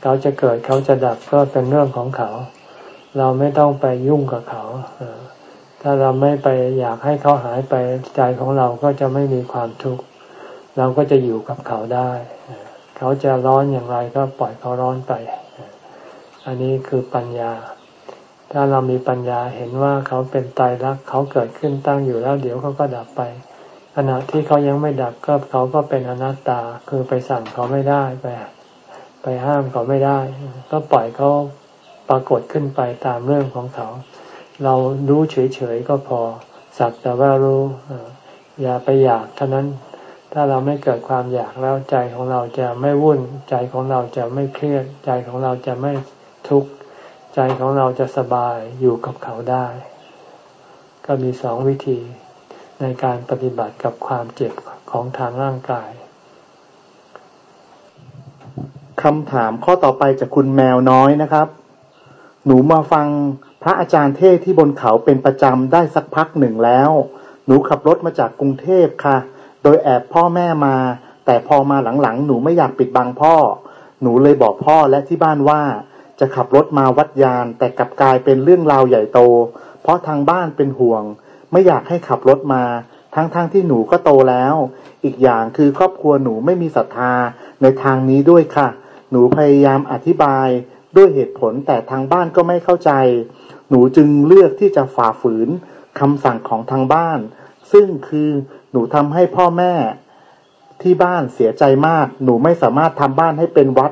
เขาจะเกิดเขาจะดับก็เป็นเรื่องของเขา เราไม่ต้องไปยุ่งกับเขา ถ้าเราไม่ไปอยากให้เขาหายไปใจของเราก็จะไม่มีความทุกข์เราก็จะอยู่กับเขาได้ เขาจะร้อนอย่างไรก็ปล่อยเขาร้อนไป อันนี้คือปัญญา ถ้าเรามีปัญญาเห็นว่าเขาเป็นตายรักเขาเกิดขึ้นตั้งอยู่แล้ว เดี๋ยวเขาก็ดับไปขณะที่เขายังไม่ดับก็เขาก็เป็นอนัตตาคือไปสั่งเขาไม่ได้ไปไปห้ามเขาไม่ได้ ก็ปล่อยเขาปรากฏขึ้นไปตามเรื่องของเขา เรารู้เฉยๆก็พอ สักแต่ว่ารู้อย่าไปอยากเท่านั้น ถ้าเราไม่เกิดความอยากแล้วใจของเราจะไม่วุ่น ใจของเราจะไม่เครียด ใจของเราจะไม่ทุกข์ใจของเราจะสบายอยู่กับเขาได้ ก็มีสองวิธีในการปฏิบัติกับความเจ็บของทางร่างกายคำถามข้อต่อไปจากคุณแมวน้อยนะครับ หนูมาฟัง พระอาจารย์เทศที่บนเขาเป็นประจำได้สักพักหนึ่งแล้ว หนูขับรถมาจากกรุงเทพค่ะ โดยแอบพ่อแม่มา แต่พอมาหลังๆ หนูไม่อยากปิดบังพ่อ หนูเลยบอกพ่อและที่บ้านว่า จะขับรถมาวัดยาน แต่กลับกลายเป็นเรื่องราวใหญ่โต เพราะทางบ้านเป็นห่วง ไม่อยากให้ขับรถมา ทั้งๆทที่หนูก็โตแล้ว อีกอย่างคือครอบครัวหนูไม่มีศรัทธาในทางนี้ด้วยค่ะ หนูพยายามอธิบายด้วยเหตุผลแต่ทางบ้านก็ไม่เข้าใจ หนูจึงเลือกที่จะฝ่าฝืนคำสั่งของทางบ้าน ซึ่งคือหนูทำให้พ่อแม่ที่บ้านเสียใจมาก หนูไม่สามารถทำบ้านให้เป็นวัด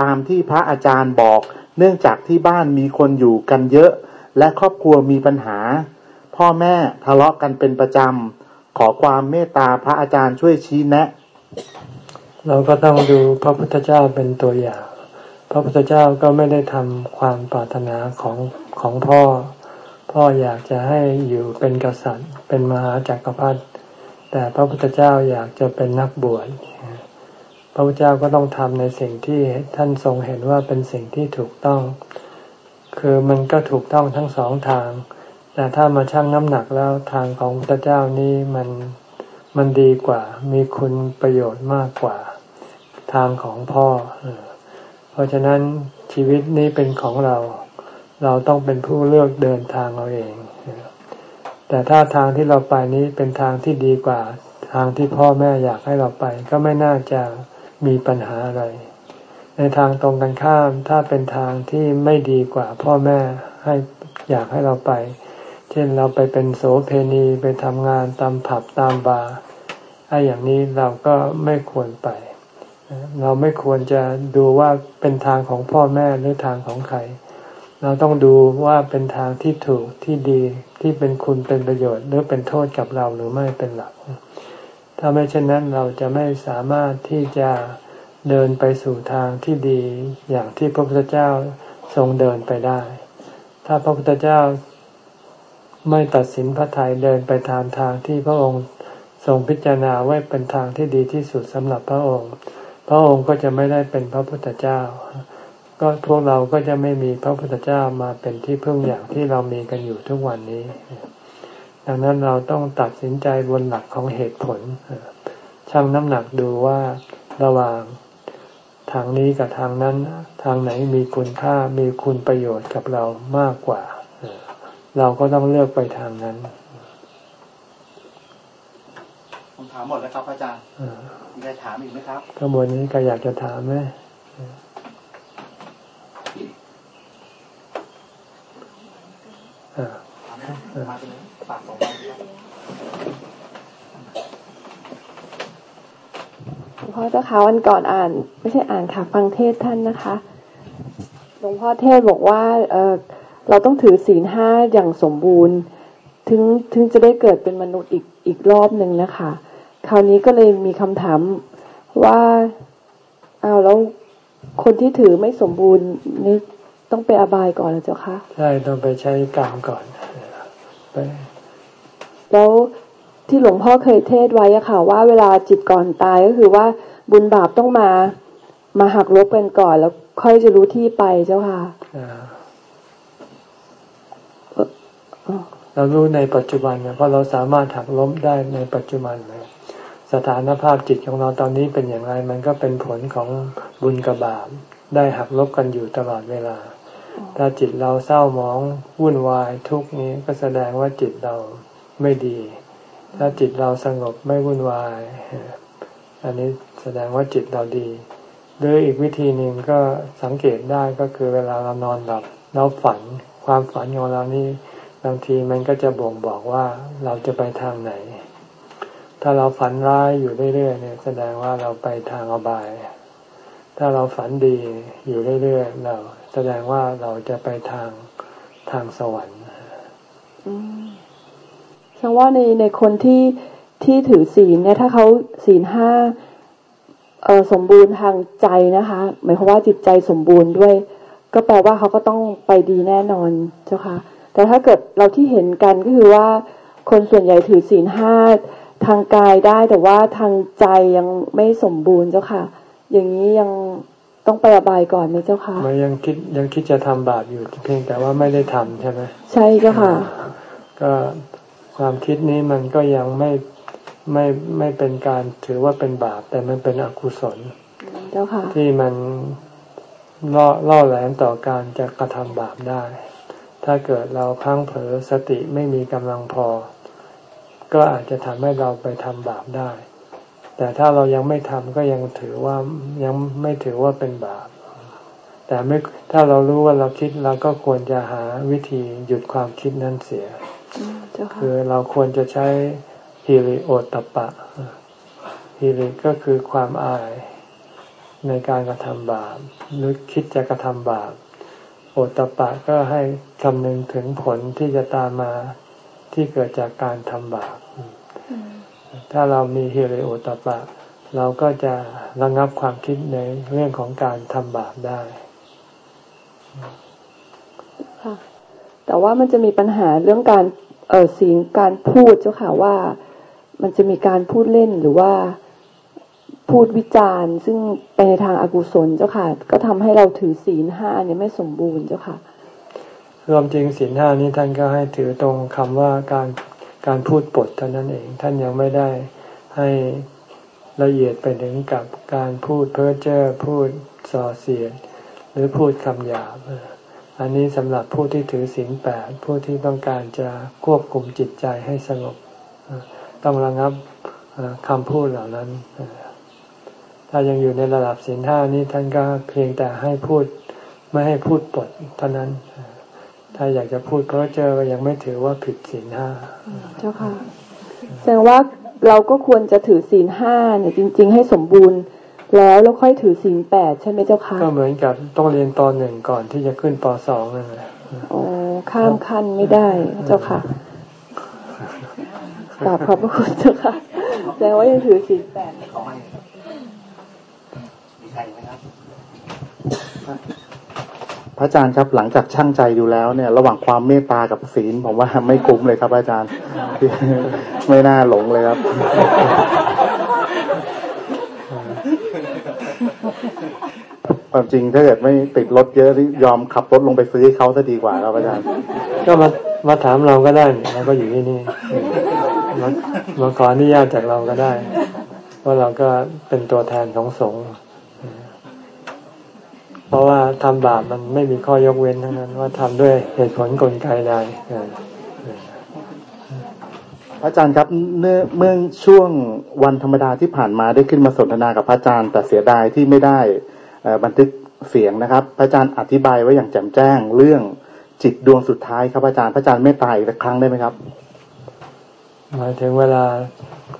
ตามที่พระอาจารย์บอก เนื่องจากที่บ้านมีคนอยู่กันเยอะ และครอบครัวมีปัญหา พ่อแม่ทะเลาะกันเป็นประจำ ขอความเมตตาพระอาจารย์ช่วยชี้แนะ เราก็ต้องดูพระพุทธเจ้าเป็นตัวอย่าง พระพุทธเจ้าก็ไม่ได้ทำความปรารถนาของของพ่อ พ่ออยากจะให้อยู่เป็นกษัตริย์ เป็นมหาจักรพรรดิแต่พระพุทธเจ้าอยากจะเป็นนักบวชพระพุทธเจ้าก็ต้องทำในสิ่งที่ท่านทรงเห็นว่าเป็นสิ่งที่ถูกต้อง คือมันก็ถูกต้องทั้งสองทาง แต่ถ้ามาชั่งน้ำหนักแล้วทางของพระเจ้านี้มันมันดีกว่า มีคุณประโยชน์มากกว่า ทางของพ่อเเพราะฉะนั้นชีวิตนี้เป็นของเรา เราต้องเป็นผู้เลือกเดินทางเราเอง แต่ถ้าทางที่เราไปนี้เป็นทางที่ดีกว่า ทางที่พ่อแม่อยากให้เราไป ก็ไม่น่าจะมีปัญหาอะไร ในในทางตรงกันข้าม ถ้าเป็นทางที่ไม่ดีกว่า พ่อแม่ให้อยากให้เราไป เช่นเราไปเป็นโสเพณีไปทำงานตามผับตามบาร์ไอ้อย่างนี้เราก็ไม่ควรไป เราไม่ควรจะดูว่าเป็นทางของพ่อแม่หรือทางของใคร เราต้องดูว่าเป็นทางที่ถูกที่ดีที่เป็นคุณเป็นประโยชน์ หรือเป็นโทษกับเราหรือไม่เป็นหลัก ถ้าไม่เช่นนั้นเราจะไม่สามารถที่จะเดินไปสู่ทางที่ดีอย่างที่พระพุทธเจ้าทรงเดินไปได้ ถ้าพระพุทธเจ้าไม่ตัดสินพระทัยเดินไปทางทางที่พระองค์ทรงพิจารณาไว้เป็นทางที่ดีที่สุดสำหรับพระองค์ พระองค์ก็จะไม่ได้เป็นพระพุทธเจ้า ก็พวกเราก็จะไม่มีพระพุทธเจ้ามาเป็นที่พึ่งอย่างที่เรามีกันอยู่ทุกวันนี้ ดังนั้นเราต้องตัดสินใจบนหลักของเหตุผลชั่งน้ำหนักดูว่าระหว่างทางนี้กับทางนั้น ทางไหนมีคุณค่ามีคุณประโยชน์กับเรามากกว่า เราก็ต้องเลือกไปทางนั้นผมถามหมดแล้วครับอาจารย์ มีใครถามอีกไหมครับข้างบนนี้ใครอยากจะถามไหมมาเป็นฝากสองใบงพ่อเจ้าค่ะวันก่อนอ่าน ไม่ใช่อ่านค่ะ ฟังเทศท่านนะคะ หลวงพ่อเทศบอกว่าเออเราต้องถือศีลห้าอย่างสมบูรณ์ ถึงถึงจะได้เกิดเป็นมนุษย์อีกอีกรอบหนึ่งนะคะ คราวนี้ก็เลยมีคำถามว่าเอาแล้วคนที่ถือไม่สมบูรณ์นี่ต้องไปอบายก่อนหรือเจ้าคะใช่ต้องไปใช้กรรมก่อนไปแล้วที่หลวงพ่อเคยเทศไว้อะค่ะ ว่าเวลาจิตก่อนตายก็คือว่าบุญบาปต้องมามาหักลบกันก่อน แล้วค่อยจะรู้ที่ไปเจ้าค่ะเรารู้ในปัจจุบันเนี่ยเพราะเราสามารถหักลบได้ในปัจจุบันเลย สถานภาพจิตของเราตอนนี้เป็นอย่างไร มันก็เป็นผลของบุญกับบาปได้หักลบกันอยู่ตลอดเวลา ถ้าจิตเราเศร้าหมองวุ่นวายทุกนี้ก็แสดงว่าจิตเราไม่ดี ถ้าจิตเราสงบไม่วุ่นวาย อันนี้แสดงว่าจิตเราดีหรืออีกวิธีหนึ่งก็สังเกตได้ก็คือเวลาเรานอนหลับเราฝันความฝันของเรานี่บางทีมันก็จะบ่งบอกว่าเราจะไปทางไหน ถ้าเราฝันร้ายอยู่เรื่อยๆเนี่ย แสดงว่าเราไปทางอบาย ถ้าเราฝันดีอยู่เรื่อยๆเราแสดงว่าเราจะไปทางทางสวรรค์แสดงว่าในในคนที่ที่ถือศีลเนี่ย ถ้าเขาศีลห้าเออสมบูรณ์ทางใจนะคะ หมายความว่าจิตใจสมบูรณ์ด้วย ก็แปลว่าเขาก็ต้องไปดีแน่นอนเจ้าค่ะ แต่ถ้าเกิดเราที่เห็นกันก็คือว่า คนส่วนใหญ่ถือศีลห้า ทางกายได้แต่ว่าทางใจยังไม่สมบูรณ์เจ้าค่ะ อย่างนี้ยังต้องไปอบายก่อนไหมเจ้าค่ะมันยังคิดยังคิดจะทำบาปอยู่เพียงแต่ว่าไม่ได้ทำใช่ไหมใช่เจ้าค่ะ ก็ความคิดนี้มันก็ยังไม่ไม่ไม่เป็นการถือว่าเป็นบาป แต่มันเป็นอกุศลที่มันล่อล่อแหลมต่อการจะกระทำบาปได้ ถ้าเกิดเราพังเผลอสติไม่มีกำลังพอ ก็อาจจะทำให้เราไปทำบาปได้ แต่ถ้าเรายังไม่ทำก็ยังถือว่ายังไม่ถือว่าเป็นบาป แต่ไม่ถ้าเรารู้ว่าเราคิดเราก็ควรจะหาวิธีหยุดความคิดนั้นเสีย คือเราควรจะใช้ฮิริโอตปะฮิริก็คือความอายในการกระทำบาปหรือคิดจะกระทำบาปโอตปะก็ให้คำนึงถึงผลที่จะตามมา ที่เกิดจากการทำบาปถ้าเรามีฮิริโอตปะ เราก็จะระงับความคิดในเรื่องของการทำบาปได้แต่ว่ามันจะมีปัญหาเรื่องการเออสีการพูดเจ้าค่ะว่า มันจะมีการพูดเล่นหรือว่าพูดวิจารณ์ ซึ่งไปในทางอากุศลเจ้าค่ะ ก็ทำให้เราถือศีลห้าเนี่ยไม่สมบูรณ์เจ้าค่ะ รวมจริงศีลห้านี้ท่านก็ให้ถือตรงคำว่าการการพูดปดเท่านั้นเอง ท่านยังไม่ได้ให้ละเอียดไปถึงกับการพูดเพ้อเจ้อพูดส่อเสียด หรือพูดคำหยาบอันนี้สำหรับผู้ที่ถือศีลแปดผู้ที่ต้องการจะควบคุมจิตใจให้สงบต้องระงับคำพูดเหล่านั้นถถ้ายังอยู่ในระดับศีลห้านี้ท่านก็เพียงแต่ให้พูดไม่ให้พูดปดเท่านั้น ถ้าอยากจะพูดเพราะเจอยังไม่ถือว่าผิดศีลห้าเจ้าค่ะแสดงว่าเราก็ควรจะถือศีลห้าเนี่ยจริง ๆ ให้สมบูรณ์ แล้วแล้วค่อยถือศีลแปดใช่ไหมเจ้าค่ะก็เหมือนกับต้องเรียนตอนหนึ่งก่อนที่จะขึ้นปสองนั่นแหละโอ้ข้ามขั้นไม่ได้เจ้าค่ะกราบขอบพระคุณเจ้าค่ะแสดงว่ายังถือศีลแปดมีใครไหมครับ พระอาจารย์ครับหลังจากช่างใจดูแล้วเนี่ย ระหว่างความเมตตากับศีลผมว่าไม่คุ้มเลยครับอาจารย์ ไม่น่าหลงเลยครับ ความจริงถ้าเกิดไม่ติดรถเยอะยอมขับรถลงไปซื้อเขาซะดีกว่าครับอาจารย์ ก็มามาถามเราก็ได้เราก็อยู่ที่นี่มามาขออนุญาตจากเราก็ได้ เพราะเราก็เป็นตัวแทนของสงฆ์ เพราะว่าทำบาปมันไม่มีข้อยกเว้นทั้งนั้น ว่าทำด้วยเหตุผลกลไกใดพระอาจารย์ครับเมื่อเมื่อช่วงวันธรรมดาที่ผ่านมาได้ขึ้นมาสนทนากับพระอาจารย์ แต่เสียดายที่ไม่ได้บันทึกเสียงนะครับ พระอาจารย์อธิบายไว้อย่างแจ่มแจ้งเรื่องจิตดวงสุดท้ายครับอาจารย์พระอาจารย์ไม่ตายอีกครั้งได้ไหมครับ หมายถึงเวลา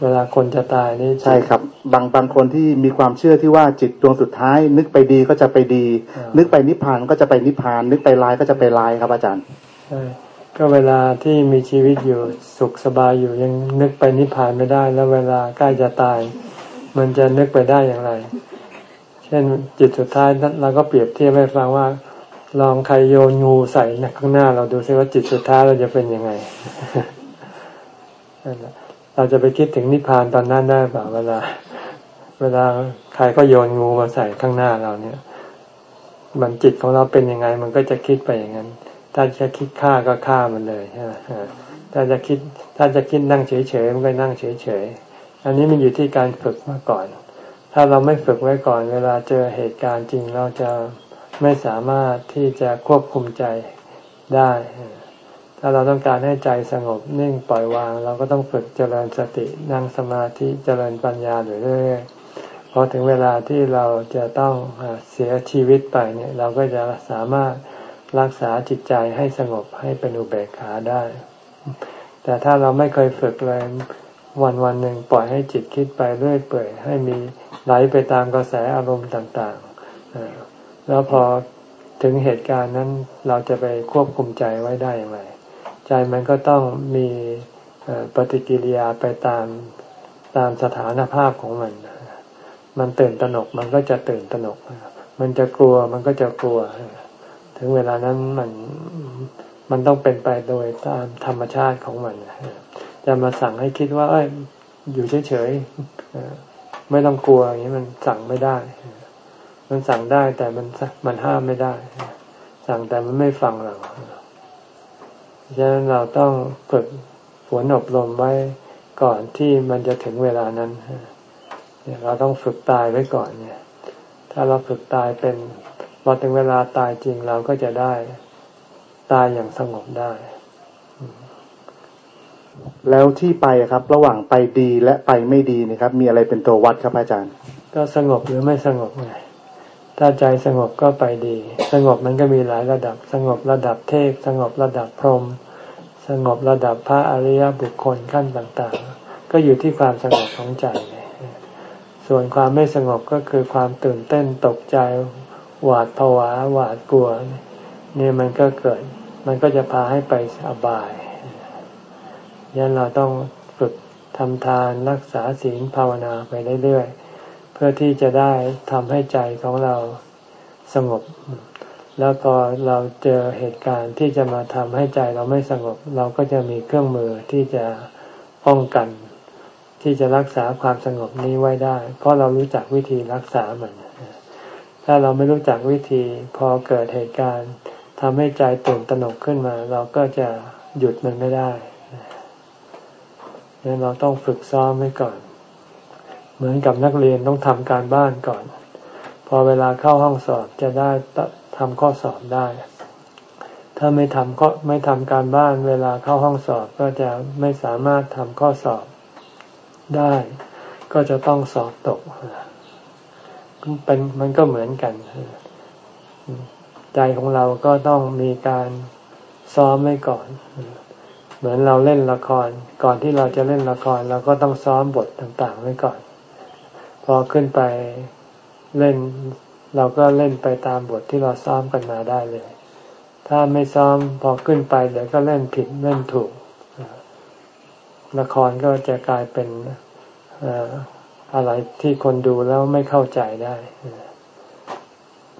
เวลาคนจะตายนี่ใช่ครับ บางบางคนที่มีความเชื่อที่ว่าจิตดวงสุดท้าย นึกไปดีก็จะไปดี นึกไปนิพพานก็จะไปนิพพาน นึกไปลายก็จะไปลายครับอาจารย์ใช่ก็เวลาที่มีชีวิตอยู่สุขสบายอยู่ยังนึกไปนิพพานไม่ได้ แล้วเวลาใกล้จะตาย มันจะนึกไปได้อย่างไร เช่นจิตสุดท้ายเราก็เปรียบเทียบให้ฟังว่า ลองใครโยนงูใส่ข้างหน้า เราดูซิว่าจิตสุดท้ายเราจะเป็นยังไง เราจะไปคิดถึงนิพพานตอนนั้นได้เปล่าเวลา เวลาใครก็โยนงูมาใส่ข้างหน้าเราเนี่ย มันจิตของเราเป็นยังไง มันก็จะคิดไปอย่างนั้น ถ้าจะคิดฆ่าก็ฆ่ามันเลยใช่ไหมถ้าจะคิด ถ้าจะคิดนั่งเฉยๆมันก็นั่งเฉยๆอันนี้มันอยู่ที่การฝึกมาก่อน ถ้าเราไม่ฝึกไว้ก่อน เวลาเจอเหตุการณ์จริงเราจะไม่สามารถที่จะควบคุมใจได้ ถ้าเราต้องการให้ใจสงบนิ่งปล่อยวาง เราก็ต้องฝึกเจริญสตินั่งสมาธิเจริญปัญญาอยู่เรื่อยๆพอถึงเวลาที่เราจะต้องเสียชีวิตไปเนี่ยเราก็จะสามารถรักษาจิตใจให้สงบให้เป็นอุเบกขาได้ แต่ถ้าเราไม่เคยฝึกเลยวันวันหนึ่งปล่อยให้จิตคิดไปเรื่อยเปื่อยให้มีไหลไปตามกระแสอารมณ์ต่างๆ แล้วพอถึงเหตุการณ์นั้นเราจะไปควบคุมใจไว้ได้อย่างไร ใจมันก็ต้องมีปฏิกิริยาไปตามตามสถานภาพของมัน มันตื่นตระหนกมันก็จะตื่นตระหนก มันจะกลัวมันก็จะกลัว ถึงเวลานั้นมันมันต้องเป็นไปโดยตามธรรมชาติของมัน จะมาสั่งให้คิดว่า เอ้ย อยู่เฉยๆ ไม่ต้องกลัวอย่างนี้มันสั่งไม่ได้ มันสั่งได้แต่มันมันห้ามไม่ได้ สั่งแต่มันไม่ฟังเรา ฉะนั้นเราต้องฝึกฝนอบรมไว้ก่อนที่มันจะถึงเวลานั้นเนี่ยเราต้องฝึกตายไว้ก่อนเนี่ย ถ้าเราฝึกตายเป็นพอถึงเวลาตายจริงเราก็จะได้ตายอย่างสงบได้ แล้วที่ไปครับ ระหว่างไปดีและไปไม่ดีนะครับ มีอะไรเป็นตัววัดครับอาจารย์ ก็สงบหรือไม่สงบไง ถ้าใจสงบก็ไปดี สงบมันก็มีหลายระดับ สงบระดับเทพ สงบระดับพรหมสงบระดับพระอริยบุคคลขั้นต่างๆ ก็อยู่ที่ความสงบของใจ ส่วนความไม่สงบก็คือความตื่นเต้นตกใจหวาดผวาหวาดกลัวเนี่ยมันก็เกิด มันก็จะพาให้ไปอบายยันเราต้องฝึกทำทานรักษาศีลภาวนาไปเรื่อยๆ พื่อที่จะได้ทำให้ใจของเราสงบ แล้วพอเราเจอเหตุการณ์ที่จะมาทำให้ใจเราไม่สงบ เราก็จะมีเครื่องมือที่จะป้องกัน ที่จะรักษาความสงบนี้ไว้ได้ เพราะเรารู้จักวิธีรักษามัน ถ้าเราไม่รู้จักวิธีพอเกิดเหตุการณ์ทำให้ใจตื่นตระหนกขึ้นมา เราก็จะหยุดมันไม่ได้ดังนั้นเราต้องฝึกซ้อมไว้ก่อน เหมือนกับนักเรียนต้องทำการบ้านก่อน พอเวลาเข้าห้องสอบจะได้ทำข้อสอบได้ ถ้าไม่ทำก็ไม่ทำการบ้าน เวลาเข้าห้องสอบก็จะไม่สามารถทำข้อสอบได้ ก็จะต้องสอบตกเป็นมันก็เหมือนกัน ใจของเราก็ต้องมีการซ้อมไว้ก่อน เหมือนเราเล่นละคร ก่อนที่เราจะเล่นละคร เราก็ต้องซ้อมบทต่างๆไว้ก่อน พอขึ้นไปเล่น เราก็เล่นไปตามบทที่เราซ้อมกันมาได้เลย ถ้าไม่ซ้อมพอขึ้นไปเดี๋ยวก็เล่นผิดเล่นถูก ละครก็จะกลายเป็นอะไรที่คนดูแล้วไม่เข้าใจได้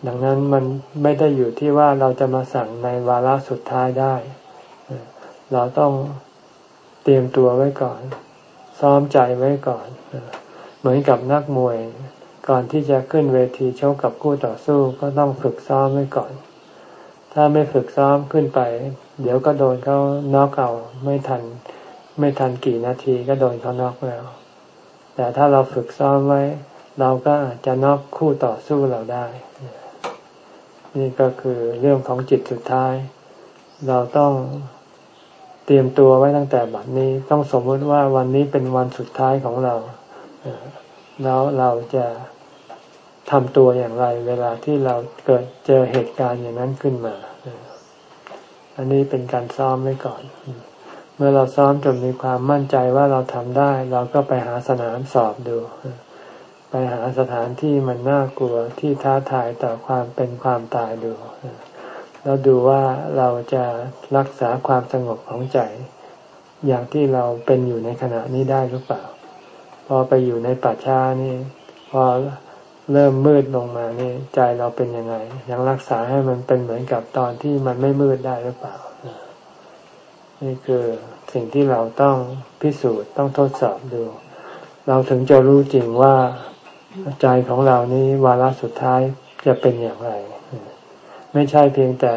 ดังนั้นมันไม่ได้อยู่ที่ว่าเราจะมาสั่งในวาระสุดท้ายได้ เราต้องเตรียมตัวไว้ก่อน ซ้อมใจไว้ก่อน เหมือนกับนักมวย ก่อนที่จะขึ้นเวทีชกกับคู่ต่อสู้ก็ต้องฝึกซ้อมไว้ก่อน ถ้าไม่ฝึกซ้อมขึ้นไป เดี๋ยวก็โดนเขาน็อกเอาไม่ทัน ไม่ทันกี่นาทีก็โดนเขาน็อกแล้ว แต่ถ้าเราฝึกซ้อมไว้ เราก็อาจจะน็อกคู่ต่อสู้เราได้ นี่ก็คือเรื่องของจิตสุดท้าย เราต้องเตรียมตัวไว้ตั้งแต่บัดนี้ต้องสมมติว่าวันนี้เป็นวันสุดท้ายของเรา แล้วเราจะทำตัวอย่างไร เวลาที่เราเกิดเจอเหตุการณ์อย่างนั้นขึ้นมา อันนี้เป็นการซ้อมไว้ก่อน เมื่อเราซ้อมจนมีความมั่นใจว่าเราทำได้ เราก็ไปหาสนามสอบดู ไปหาสถานที่มันน่ากลัวที่ท้าทายต่อความเป็นความตายดูแล้วดูว่าเราจะรักษาความสงบของใจ อย่างที่เราเป็นอยู่ในขณะนี้ได้หรือเปล่า อไปอยู่ในป่าช้านี่ พอเริ่มมืดลงมานี่ใจเราเป็นยังไง ยังรักษาให้มันเป็นเหมือนกับตอนที่มันไม่มืดได้หรือเปล่า นี่คือสิ่งที่เราต้องพิสูจน์ต้องทดสอบดู เราถึงจะรู้จริงว่าใจของเรานี้วาระสุดท้ายจะเป็นอย่างไร ไม่ใช่เพียงแต่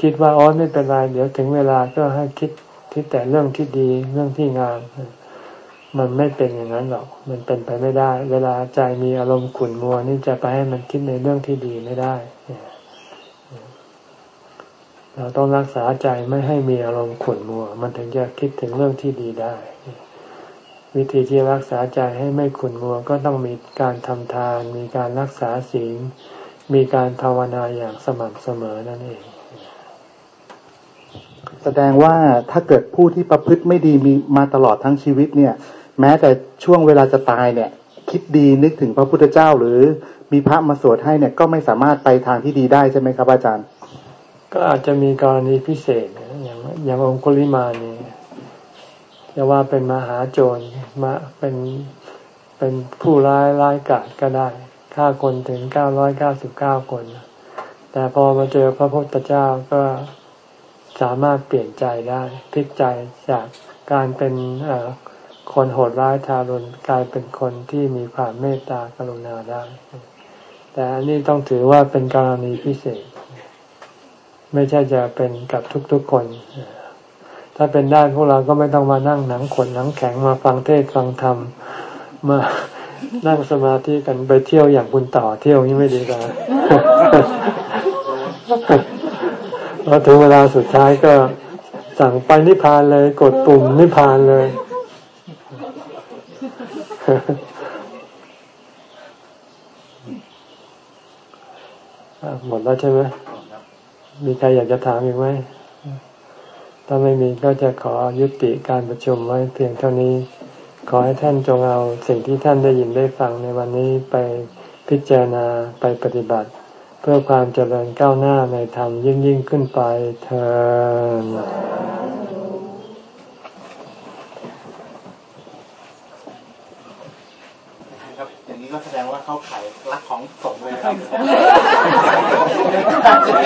คิดว่าอ๋อไม่เป็นไร เดี๋ยวถึงเวลาก็ให้คิดคิดแต่เรื่องที่ดีเรื่องที่งาม มันไม่เป็นอย่างนั้นหรอก มันเป็นไปไม่ได้ เวลาใจมีอารมณ์ขุ่นมัวนี่จะไปให้มันคิดในเรื่องที่ดีไม่ได้เราต้องรักษาใจไม่ให้มีอารมณ์ขุ่นมัว มันถึงจะคิดถึงเรื่องที่ดีได้ วิธีที่รักษาใจให้ไม่ขุ่นมัว ก็ต้องมีการทำทาน มีการรักษาศีล มีการภาวนาอย่างสม่ำเสมอนั่นเอง แสดงว่าถ้าเกิดผู้ที่ประพฤติไม่ดีมีมาตลอดทั้งชีวิตเนี่ย แม้แต่ช่วงเวลาจะตายเนี่ย คิดดีนึกถึงพระพุทธเจ้า หรือมีพระมาสวดให้เนี่ยก็ไม่สามารถไปทางที่ดีได้ใช่ไหมครับอาจารย์ ก็อาจจะมีกรณีพิเศษอย่างอย่างองคุลิมานี่จะว่าเป็นมหาโจรมาเป็นเป็นผู้ร้ายร้ายกาจก็ได้ฆ่าคนถึงเก้าร้อยเก้าสิบเก้าคน แต่พอมาเจอพระพุทธเจ้าก็สามารถเปลี่ยนใจได้พลิกใจจากการเป็น คนโหดร้ายทารุณกลายเป็นคนที่มีความเมตตากรุณาได้ แต่อันนี้ต้องถือว่าเป็นกรณีพิเศษ ไม่ใช่จะเป็นกับทุกๆคน ถ้าเป็นได้พวกเราก็ไม่ต้องมานั่งหนังขนหนังแข็งมาฟังเทศฟังธรรมมานั่งสมาธิกันไปเที่ยวอย่างคุณต่อเที่ยวนี่ไม่ดีกว่าพอถึงเวลาสุดท้ายก็สั่งไปนิพพานเลย กดปุ่มนิพพานเลย หมดแล้วใช่ไหม มีใครอยากจะถามอีกไหม ถ้าไม่มีก็จะขอยุติการประชุมไว้เพียงเท่านี้ ขอให้ท่านจงเอาสิ่งที่ท่านได้ยินได้ฟังในวันนี้ไปพิจารณาไปปฏิบัติ เพื่อความเจริญก้าวหน้าในธรรมยิ่งยิ่งขึ้นไปเธอครับอย่างนี้ก็แสดงว่า เข้าขายรักของสงเลยครับได้